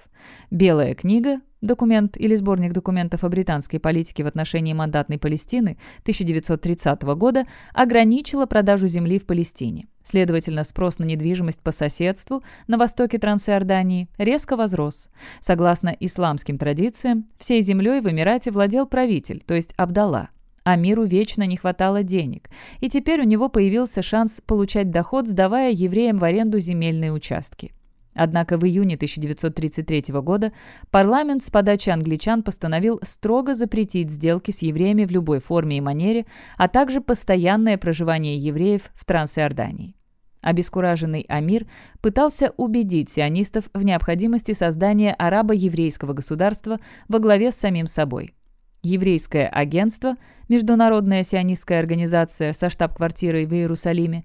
Белая книга, документ или сборник документов о британской политике в отношении мандатной Палестины 1930 года, ограничила продажу земли в Палестине. Следовательно, спрос на недвижимость по соседству на востоке Трансиордании резко возрос. Согласно исламским традициям, всей землей в Эмирате владел правитель, то есть Абдалла. А миру вечно не хватало денег, и теперь у него появился шанс получать доход, сдавая евреям в аренду земельные участки. Однако в июне 1933 года парламент с подачи англичан постановил строго запретить сделки с евреями в любой форме и манере, а также постоянное проживание евреев в Трансиордании. Обескураженный Амир пытался убедить сионистов в необходимости создания арабо-еврейского государства во главе с самим собой – Еврейское агентство, международная сионистская организация со штаб-квартирой в Иерусалиме,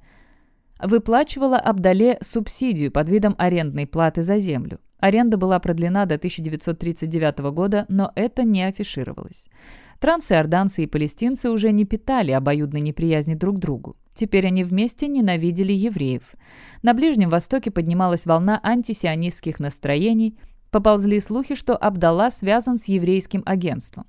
выплачивала Абдале субсидию под видом арендной платы за землю. Аренда была продлена до 1939 года, но это не афишировалось. Трансиорданцы и палестинцы уже не питали обоюдной неприязни друг к другу. Теперь они вместе ненавидели евреев. На Ближнем Востоке поднималась волна антисионистских настроений. Поползли слухи, что Абдалла связан с еврейским агентством.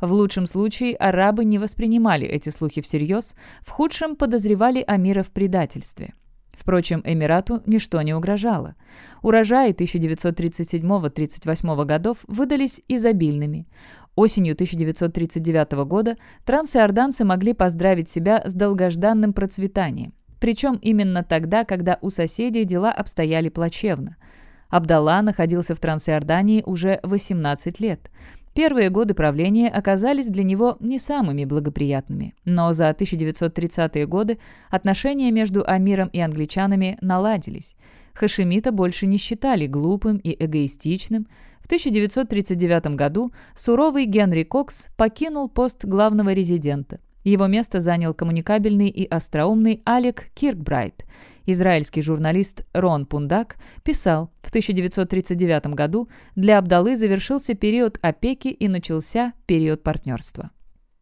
В лучшем случае арабы не воспринимали эти слухи всерьез, в худшем подозревали Амира в предательстве. Впрочем, Эмирату ничто не угрожало. Урожаи 1937-38 годов выдались изобильными. Осенью 1939 года трансиорданцы могли поздравить себя с долгожданным процветанием. Причем именно тогда, когда у соседей дела обстояли плачевно. Абдалла находился в Трансиордании уже 18 лет. Первые годы правления оказались для него не самыми благоприятными, но за 1930-е годы отношения между Амиром и англичанами наладились. Хашемита больше не считали глупым и эгоистичным. В 1939 году суровый Генри Кокс покинул пост главного резидента. Его место занял коммуникабельный и остроумный Алек Киркбрайт – Израильский журналист Рон Пундак писал, в 1939 году для Абдалы завершился период опеки и начался период партнерства.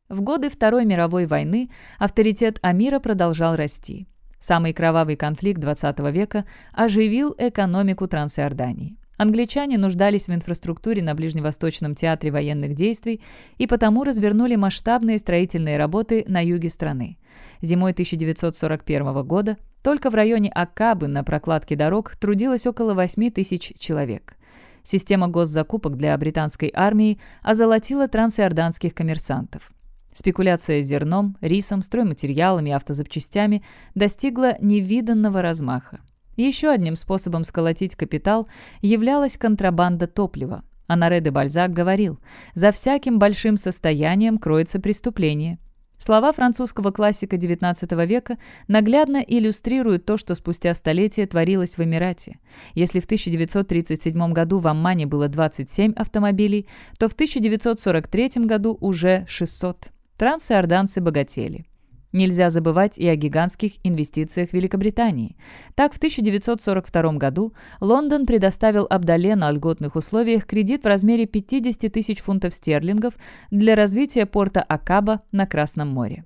В годы Второй мировой войны авторитет Амира продолжал расти. Самый кровавый конфликт XX века оживил экономику Трансиордании. Англичане нуждались в инфраструктуре на Ближневосточном театре военных действий и потому развернули масштабные строительные работы на юге страны. Зимой 1941 года только в районе Аккабы на прокладке дорог трудилось около 8 тысяч человек. Система госзакупок для британской армии озолотила трансиорданских коммерсантов. Спекуляция зерном, рисом, стройматериалами автозапчастями достигла невиданного размаха. Еще одним способом сколотить капитал являлась контрабанда топлива. Анаре де Бальзак говорил, «За всяким большим состоянием кроется преступление». Слова французского классика XIX века наглядно иллюстрируют то, что спустя столетия творилось в Эмирате. Если в 1937 году в Аммане было 27 автомобилей, то в 1943 году уже 600. Трансиорданцы богатели. Нельзя забывать и о гигантских инвестициях Великобритании. Так, в 1942 году Лондон предоставил Абдале на льготных условиях кредит в размере 50 тысяч фунтов стерлингов для развития порта Акаба на Красном море.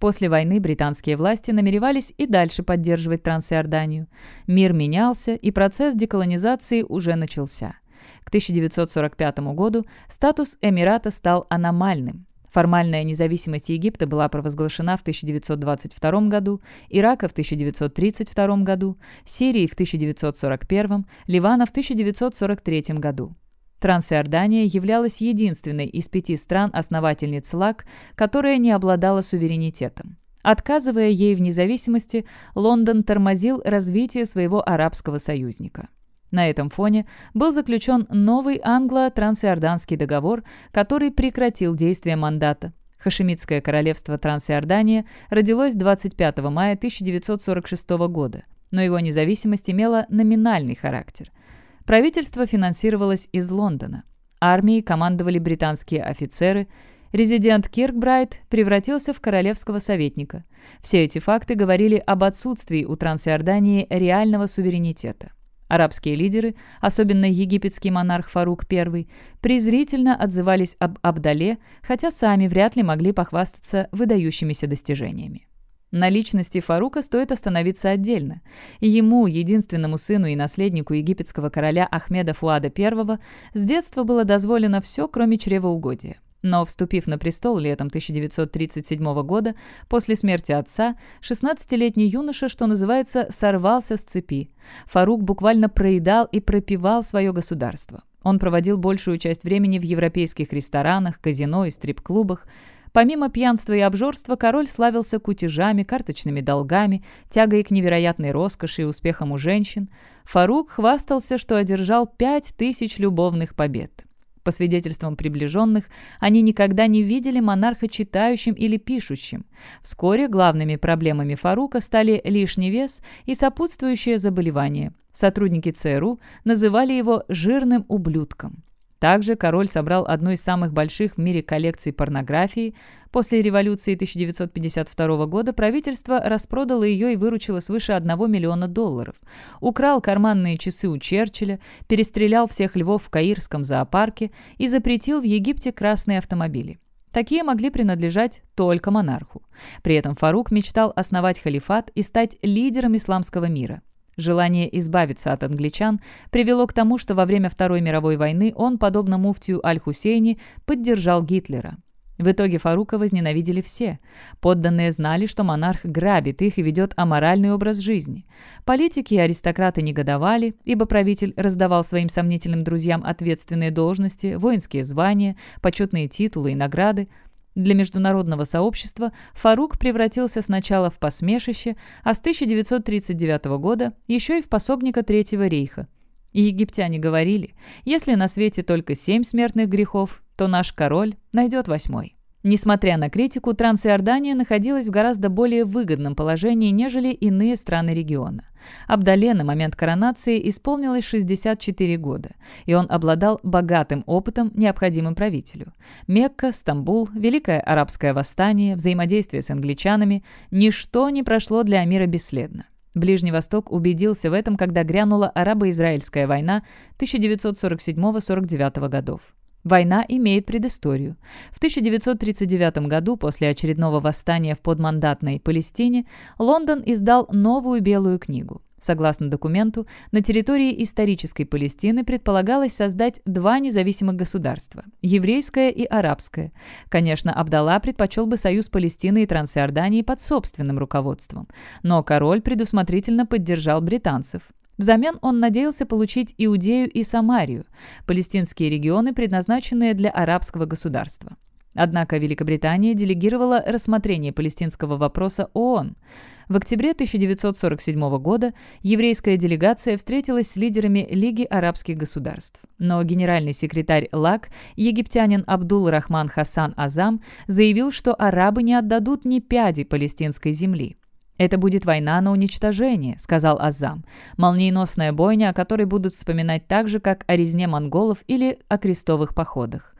После войны британские власти намеревались и дальше поддерживать Трансиорданию. Мир менялся, и процесс деколонизации уже начался. К 1945 году статус Эмирата стал аномальным. Формальная независимость Египта была провозглашена в 1922 году, Ирака в 1932 году, Сирии в 1941, Ливана в 1943 году. Трансиордания являлась единственной из пяти стран-основательниц ЛАК, которая не обладала суверенитетом. Отказывая ей в независимости, Лондон тормозил развитие своего арабского союзника. На этом фоне был заключен новый англо-трансиорданский договор, который прекратил действие мандата. Хашемитское королевство Трансиордания родилось 25 мая 1946 года, но его независимость имела номинальный характер. Правительство финансировалось из Лондона. Армией командовали британские офицеры. Резидент Киркбрайт превратился в королевского советника. Все эти факты говорили об отсутствии у Трансиордании реального суверенитета. Арабские лидеры, особенно египетский монарх Фарук I, презрительно отзывались об Абдале, хотя сами вряд ли могли похвастаться выдающимися достижениями. На личности Фарука стоит остановиться отдельно. Ему, единственному сыну и наследнику египетского короля Ахмеда Фуада I, с детства было дозволено все, кроме чревоугодия. Но, вступив на престол летом 1937 года, после смерти отца, 16-летний юноша, что называется, сорвался с цепи. Фарук буквально проедал и пропивал свое государство. Он проводил большую часть времени в европейских ресторанах, казино и стрип-клубах. Помимо пьянства и обжорства, король славился кутежами, карточными долгами, тягой к невероятной роскоши и успехам у женщин. Фарук хвастался, что одержал пять тысяч любовных побед. По свидетельствам приближенных, они никогда не видели монарха читающим или пишущим. Вскоре главными проблемами Фарука стали лишний вес и сопутствующее заболевание. Сотрудники ЦРУ называли его «жирным ублюдком». Также король собрал одну из самых больших в мире коллекций порнографии. После революции 1952 года правительство распродало ее и выручило свыше 1 миллиона долларов. Украл карманные часы у Черчилля, перестрелял всех львов в Каирском зоопарке и запретил в Египте красные автомобили. Такие могли принадлежать только монарху. При этом Фарук мечтал основать халифат и стать лидером исламского мира. Желание избавиться от англичан привело к тому, что во время Второй мировой войны он, подобно муфтию Аль-Хусейни, поддержал Гитлера. В итоге Фарука возненавидели все. Подданные знали, что монарх грабит их и ведет аморальный образ жизни. Политики и аристократы негодовали, ибо правитель раздавал своим сомнительным друзьям ответственные должности, воинские звания, почетные титулы и награды, для международного сообщества Фарук превратился сначала в посмешище, а с 1939 года еще и в пособника Третьего рейха. египтяне говорили, если на свете только семь смертных грехов, то наш король найдет восьмой. Несмотря на критику, Трансиордания находилась в гораздо более выгодном положении, нежели иные страны региона. Абдале на момент коронации исполнилось 64 года, и он обладал богатым опытом, необходимым правителю. Мекка, Стамбул, Великое Арабское восстание, взаимодействие с англичанами – ничто не прошло для Амира бесследно. Ближний Восток убедился в этом, когда грянула арабо-израильская война 1947-49 годов. Война имеет предысторию. В 1939 году, после очередного восстания в подмандатной Палестине, Лондон издал новую белую книгу. Согласно документу, на территории исторической Палестины предполагалось создать два независимых государства – еврейское и арабское. Конечно, Абдалла предпочел бы союз Палестины и Трансиордании под собственным руководством, но король предусмотрительно поддержал британцев. Взамен он надеялся получить Иудею и Самарию – палестинские регионы, предназначенные для арабского государства. Однако Великобритания делегировала рассмотрение палестинского вопроса ООН. В октябре 1947 года еврейская делегация встретилась с лидерами Лиги арабских государств. Но генеральный секретарь ЛАК, египтянин Абдул Рахман Хасан Азам, заявил, что арабы не отдадут ни пяди палестинской земли. «Это будет война на уничтожение», — сказал Азам. «Молниеносная бойня, о которой будут вспоминать так же, как о резне монголов или о крестовых походах».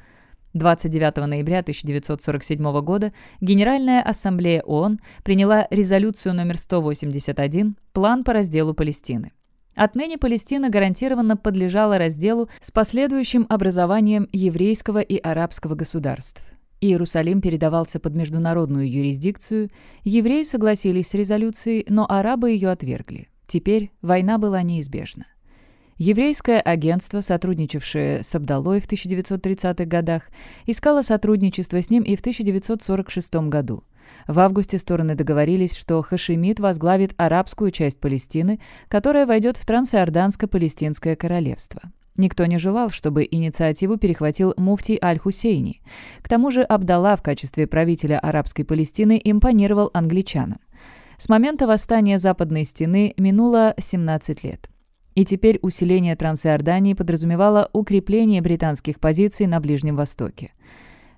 29 ноября 1947 года Генеральная ассамблея ООН приняла резолюцию номер 181 «План по разделу Палестины». Отныне Палестина гарантированно подлежала разделу с последующим образованием еврейского и арабского государств. Иерусалим передавался под международную юрисдикцию, евреи согласились с резолюцией, но арабы ее отвергли. Теперь война была неизбежна. Еврейское агентство, сотрудничавшее с Абдалой в 1930-х годах, искало сотрудничество с ним и в 1946 году. В августе стороны договорились, что Хашимит возглавит арабскую часть Палестины, которая войдет в Трансиорданско-Палестинское королевство. Никто не желал, чтобы инициативу перехватил муфтий Аль-Хусейни. К тому же Абдалла в качестве правителя арабской Палестины импонировал англичанам. С момента восстания Западной стены минуло 17 лет. И теперь усиление Трансиордании подразумевало укрепление британских позиций на Ближнем Востоке.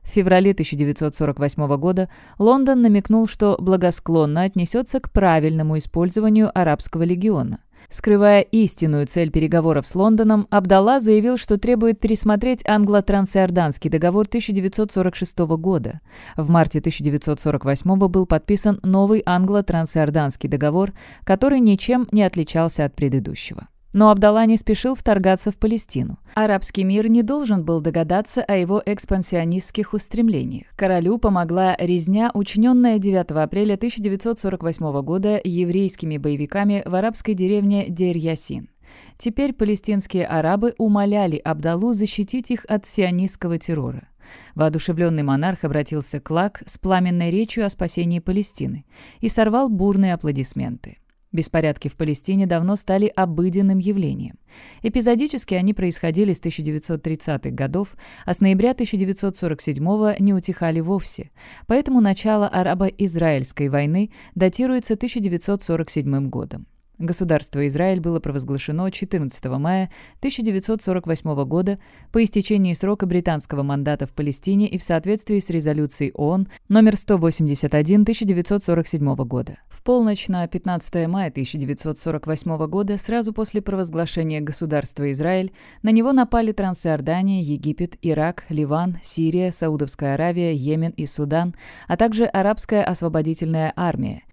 В феврале 1948 года Лондон намекнул, что благосклонно отнесется к правильному использованию арабского легиона. Скрывая истинную цель переговоров с Лондоном, Абдалла заявил, что требует пересмотреть англо-трансиорданский договор 1946 года. В марте 1948 был подписан новый англо-трансиорданский договор, который ничем не отличался от предыдущего. Но Абдалла не спешил вторгаться в Палестину. Арабский мир не должен был догадаться о его экспансионистских устремлениях. Королю помогла резня, учиненная 9 апреля 1948 года еврейскими боевиками в арабской деревне Дерь-Ясин. Теперь палестинские арабы умоляли Абдалу защитить их от сионистского террора. Воодушевленный монарх обратился к Лак с пламенной речью о спасении Палестины и сорвал бурные аплодисменты. Беспорядки в Палестине давно стали обыденным явлением. Эпизодически они происходили с 1930-х годов, а с ноября 1947-го не утихали вовсе. Поэтому начало арабо-израильской войны датируется 1947 годом. Государство Израиль было провозглашено 14 мая 1948 года по истечении срока британского мандата в Палестине и в соответствии с резолюцией ООН номер 181 1947 года. В полночь на 15 мая 1948 года, сразу после провозглашения государства Израиль, на него напали Трансиордания, Египет, Ирак, Ливан, Сирия, Саудовская Аравия, Йемен и Судан, а также Арабская освободительная армия,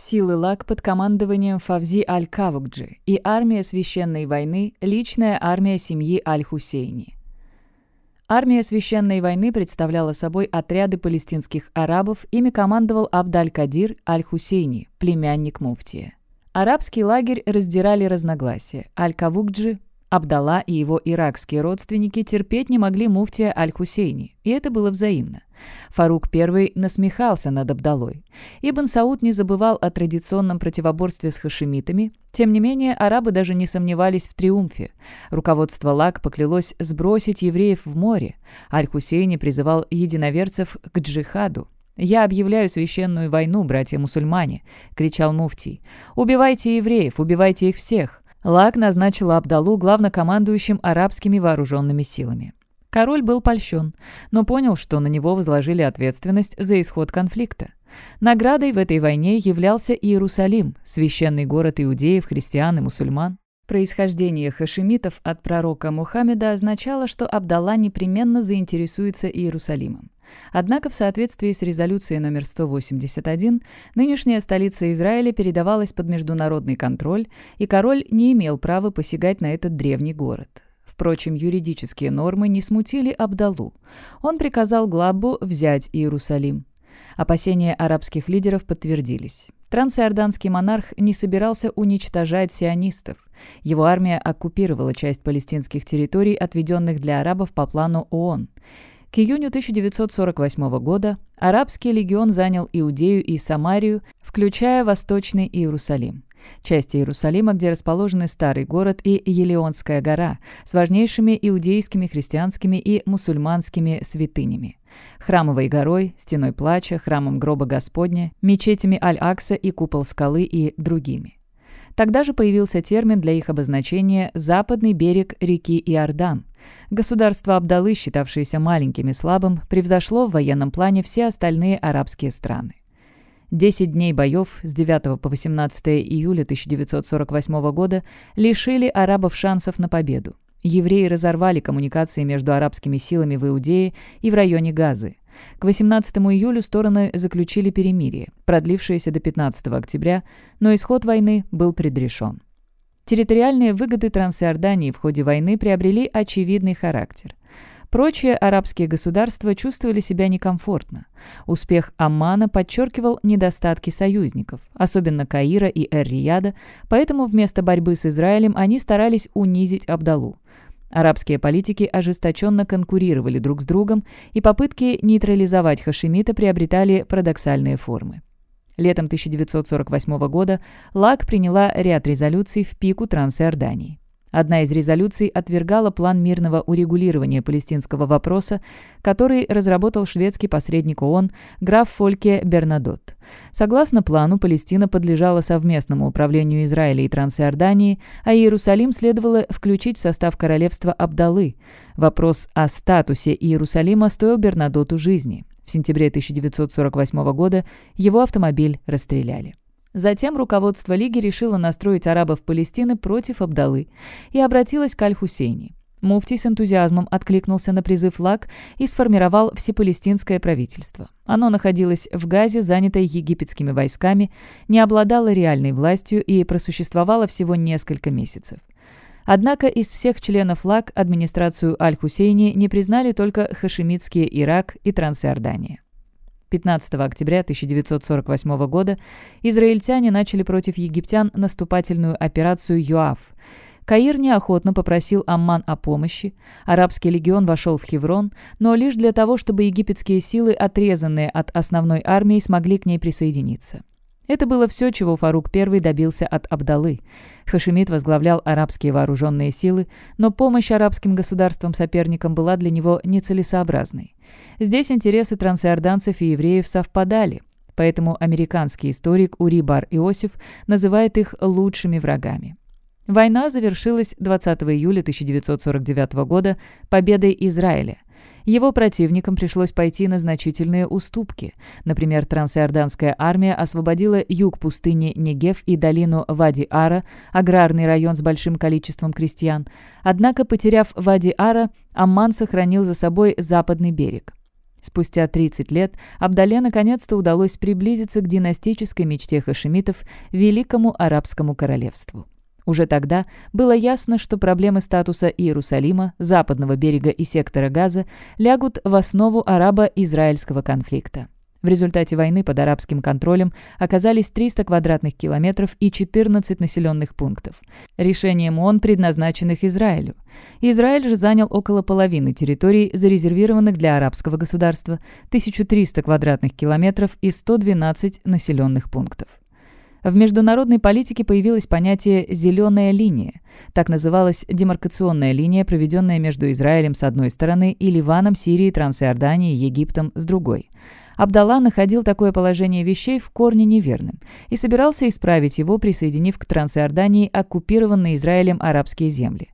силы ЛАК под командованием Фавзи Аль-Кавукджи и армия священной войны, личная армия семьи Аль-Хусейни. Армия священной войны представляла собой отряды палестинских арабов, ими командовал Абдаль-Кадир Аль-Хусейни, племянник Муфтия. Арабский лагерь раздирали разногласия. Аль-Кавукджи Абдалла и его иракские родственники терпеть не могли муфтия Аль-Хусейни, и это было взаимно. Фарук I насмехался над Абдалой. Ибн Сауд не забывал о традиционном противоборстве с хашемитами, тем не менее арабы даже не сомневались в триумфе. Руководство Лак поклялось сбросить евреев в море. Аль-Хусейни призывал единоверцев к джихаду. «Я объявляю священную войну, братья-мусульмане!» — кричал муфтий. «Убивайте евреев, убивайте их всех!» Лак назначил Абдалу главнокомандующим арабскими вооруженными силами. Король был польщен, но понял, что на него возложили ответственность за исход конфликта. Наградой в этой войне являлся Иерусалим, священный город иудеев, христиан и мусульман. Происхождение хашемитов от пророка Мухаммеда означало, что Абдалла непременно заинтересуется Иерусалимом. Однако в соответствии с резолюцией номер 181 нынешняя столица Израиля передавалась под международный контроль, и король не имел права посягать на этот древний город. Впрочем, юридические нормы не смутили Абдалу. Он приказал Глаббу взять Иерусалим. Опасения арабских лидеров подтвердились. Трансиорданский монарх не собирался уничтожать сионистов. Его армия оккупировала часть палестинских территорий, отведенных для арабов по плану ООН. К июню 1948 года арабский легион занял Иудею и Самарию, включая Восточный Иерусалим. Части Иерусалима, где расположены Старый город и Елеонская гора, с важнейшими иудейскими, христианскими и мусульманскими святынями. Храмовой горой, Стеной Плача, Храмом Гроба Господня, мечетями Аль-Акса и Купол Скалы и другими. Тогда же появился термин для их обозначения «западный берег реки Иордан». Государство Абдалы, считавшееся маленьким и слабым, превзошло в военном плане все остальные арабские страны. Десять дней боев с 9 по 18 июля 1948 года лишили арабов шансов на победу. Евреи разорвали коммуникации между арабскими силами в Иудее и в районе Газы. К 18 июля стороны заключили перемирие, продлившееся до 15 октября, но исход войны был предрешен. Территориальные выгоды Трансиордании в ходе войны приобрели очевидный характер. Прочие арабские государства чувствовали себя некомфортно. Успех Аммана подчеркивал недостатки союзников, особенно Каира и Эр-Рияда, поэтому вместо борьбы с Израилем они старались унизить Абдалу. Арабские политики ожесточенно конкурировали друг с другом, и попытки нейтрализовать Хашимита приобретали парадоксальные формы. Летом 1948 года ЛАК приняла ряд резолюций в пику Трансиордании. Одна из резолюций отвергала план мирного урегулирования палестинского вопроса, который разработал шведский посредник ООН граф Фольке Бернадот. Согласно плану, Палестина подлежала совместному управлению Израиля и Трансиордании, а Иерусалим следовало включить в состав королевства Абдалы. Вопрос о статусе Иерусалима стоил Бернадоту жизни. В сентябре 1948 года его автомобиль расстреляли. Затем руководство Лиги решило настроить арабов Палестины против Абдалы и обратилось к Аль-Хусейни. Муфтий с энтузиазмом откликнулся на призыв ЛАК и сформировал всепалестинское правительство. Оно находилось в Газе, занятой египетскими войсками, не обладало реальной властью и просуществовало всего несколько месяцев. Однако из всех членов ЛАК администрацию Аль-Хусейни не признали только хашемитские Ирак и Трансиордания. 15 октября 1948 года израильтяне начали против египтян наступательную операцию «Юаф». Каир неохотно попросил Амман о помощи. Арабский легион вошел в Хеврон, но лишь для того, чтобы египетские силы, отрезанные от основной армии, смогли к ней присоединиться. Это было все, чего Фарук I добился от Абдалы. Хашимид возглавлял арабские вооруженные силы, но помощь арабским государствам-соперникам была для него нецелесообразной. Здесь интересы трансиорданцев и евреев совпадали, поэтому американский историк Ури Бар Иосиф называет их лучшими врагами. Война завершилась 20 июля 1949 года победой Израиля – его противникам пришлось пойти на значительные уступки. Например, трансиорданская армия освободила юг пустыни Негев и долину Вади-Ара, аграрный район с большим количеством крестьян. Однако, потеряв Вади-Ара, Амман сохранил за собой западный берег. Спустя 30 лет Абдале наконец-то удалось приблизиться к династической мечте хашемитов – Великому Арабскому Королевству. Уже тогда было ясно, что проблемы статуса Иерусалима, западного берега и сектора Газа лягут в основу арабо-израильского конфликта. В результате войны под арабским контролем оказались 300 квадратных километров и 14 населенных пунктов. Решением ООН, предназначенных Израилю. Израиль же занял около половины территорий, зарезервированных для арабского государства, 1300 квадратных километров и 112 населенных пунктов. В международной политике появилось понятие «зеленая линия». Так называлась демаркационная линия, проведенная между Израилем с одной стороны и Ливаном, Сирией, Трансиорданией Египтом с другой. Абдалла находил такое положение вещей в корне неверным и собирался исправить его, присоединив к Трансиордании оккупированные Израилем арабские земли.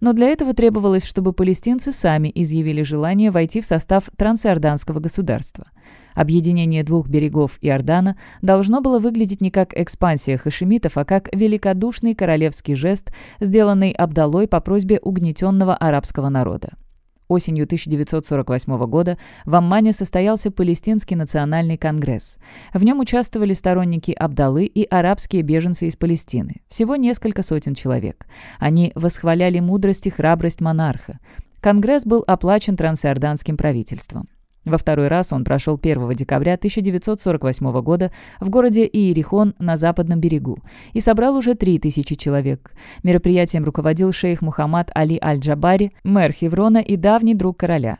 Но для этого требовалось, чтобы палестинцы сами изъявили желание войти в состав трансиорданского государства – Объединение двух берегов Иордана должно было выглядеть не как экспансия хашемитов, а как великодушный королевский жест, сделанный Абдалой по просьбе угнетенного арабского народа. Осенью 1948 года в Аммане состоялся Палестинский национальный конгресс. В нем участвовали сторонники Абдалы и арабские беженцы из Палестины. Всего несколько сотен человек. Они восхваляли мудрость и храбрость монарха. Конгресс был оплачен трансиорданским правительством. Во второй раз он прошел 1 декабря 1948 года в городе Иерихон на западном берегу и собрал уже 3000 человек. Мероприятием руководил шейх Мухаммад Али Аль-Джабари, мэр Хеврона и давний друг короля.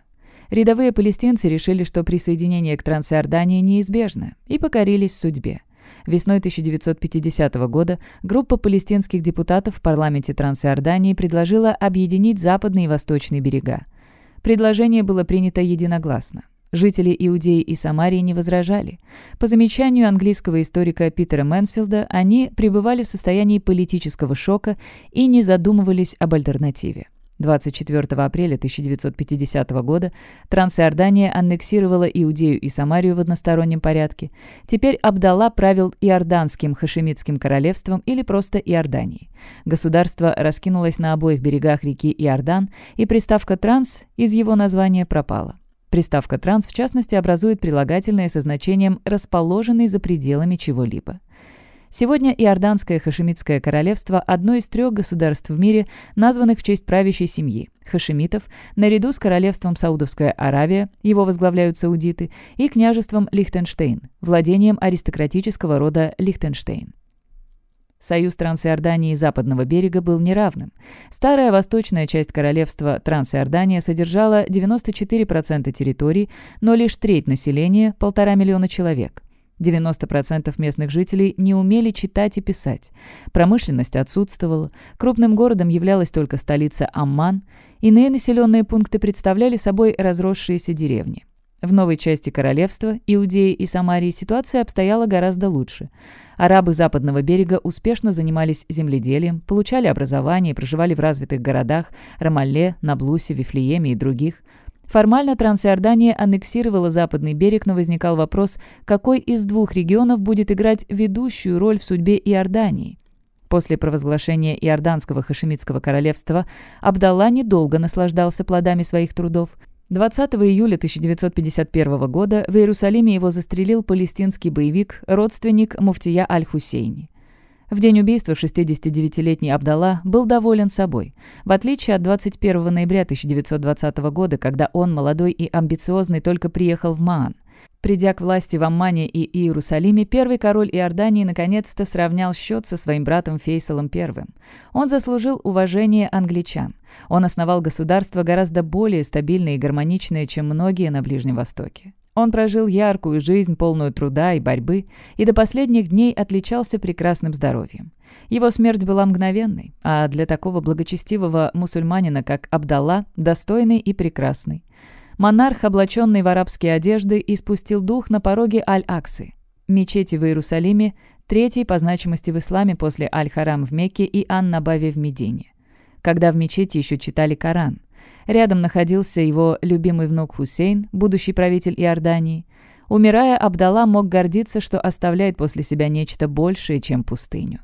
Рядовые палестинцы решили, что присоединение к Трансиордании неизбежно, и покорились судьбе. Весной 1950 года группа палестинских депутатов в парламенте Трансиордании предложила объединить западные и восточные берега. Предложение было принято единогласно. Жители Иудеи и Самарии не возражали. По замечанию английского историка Питера Мэнсфилда, они пребывали в состоянии политического шока и не задумывались об альтернативе. 24 апреля 1950 года Трансиордания аннексировала Иудею и Самарию в одностороннем порядке. Теперь Абдалла правил Иорданским хашемитским королевством или просто Иорданией. Государство раскинулось на обоих берегах реки Иордан, и приставка «транс» из его названия пропала. Приставка «транс» в частности образует прилагательное со значением «расположенный за пределами чего-либо». Сегодня Иорданское хашемитское королевство – одно из трех государств в мире, названных в честь правящей семьи – хашемитов, наряду с королевством Саудовская Аравия, его возглавляют саудиты, и княжеством Лихтенштейн, владением аристократического рода Лихтенштейн. Союз Трансиордании и Западного берега был неравным. Старая восточная часть королевства Трансиордания содержала 94% территорий, но лишь треть населения – полтора миллиона человек. 90% местных жителей не умели читать и писать. Промышленность отсутствовала. Крупным городом являлась только столица Амман. Иные населенные пункты представляли собой разросшиеся деревни. В новой части королевства, Иудеи и Самарии, ситуация обстояла гораздо лучше. Арабы западного берега успешно занимались земледелием, получали образование и проживали в развитых городах Рамалле, Наблусе, Вифлееме и других. Формально Трансиордания аннексировала западный берег, но возникал вопрос, какой из двух регионов будет играть ведущую роль в судьбе Иордании. После провозглашения Иорданского хашемитского королевства Абдалла недолго наслаждался плодами своих трудов – 20 июля 1951 года в Иерусалиме его застрелил палестинский боевик, родственник Муфтия Аль-Хусейни. В день убийства 69-летний Абдалла был доволен собой. В отличие от 21 ноября 1920 года, когда он, молодой и амбициозный, только приехал в Маан. Придя к власти в Аммане и Иерусалиме, первый король Иордании наконец-то сравнял счет со своим братом Фейсалом I. Он заслужил уважение англичан. Он основал государство гораздо более стабильное и гармоничное, чем многие на Ближнем Востоке. Он прожил яркую жизнь, полную труда и борьбы, и до последних дней отличался прекрасным здоровьем. Его смерть была мгновенной, а для такого благочестивого мусульманина, как Абдалла, достойный и прекрасный. Монарх, облаченный в арабские одежды, испустил дух на пороге Аль-Аксы. Мечети в Иерусалиме – третий по значимости в исламе после Аль-Харам в Мекке и Ан-Набави в Медине. Когда в мечети еще читали Коран. Рядом находился его любимый внук Хусейн, будущий правитель Иордании. Умирая, Абдалла мог гордиться, что оставляет после себя нечто большее, чем пустыню.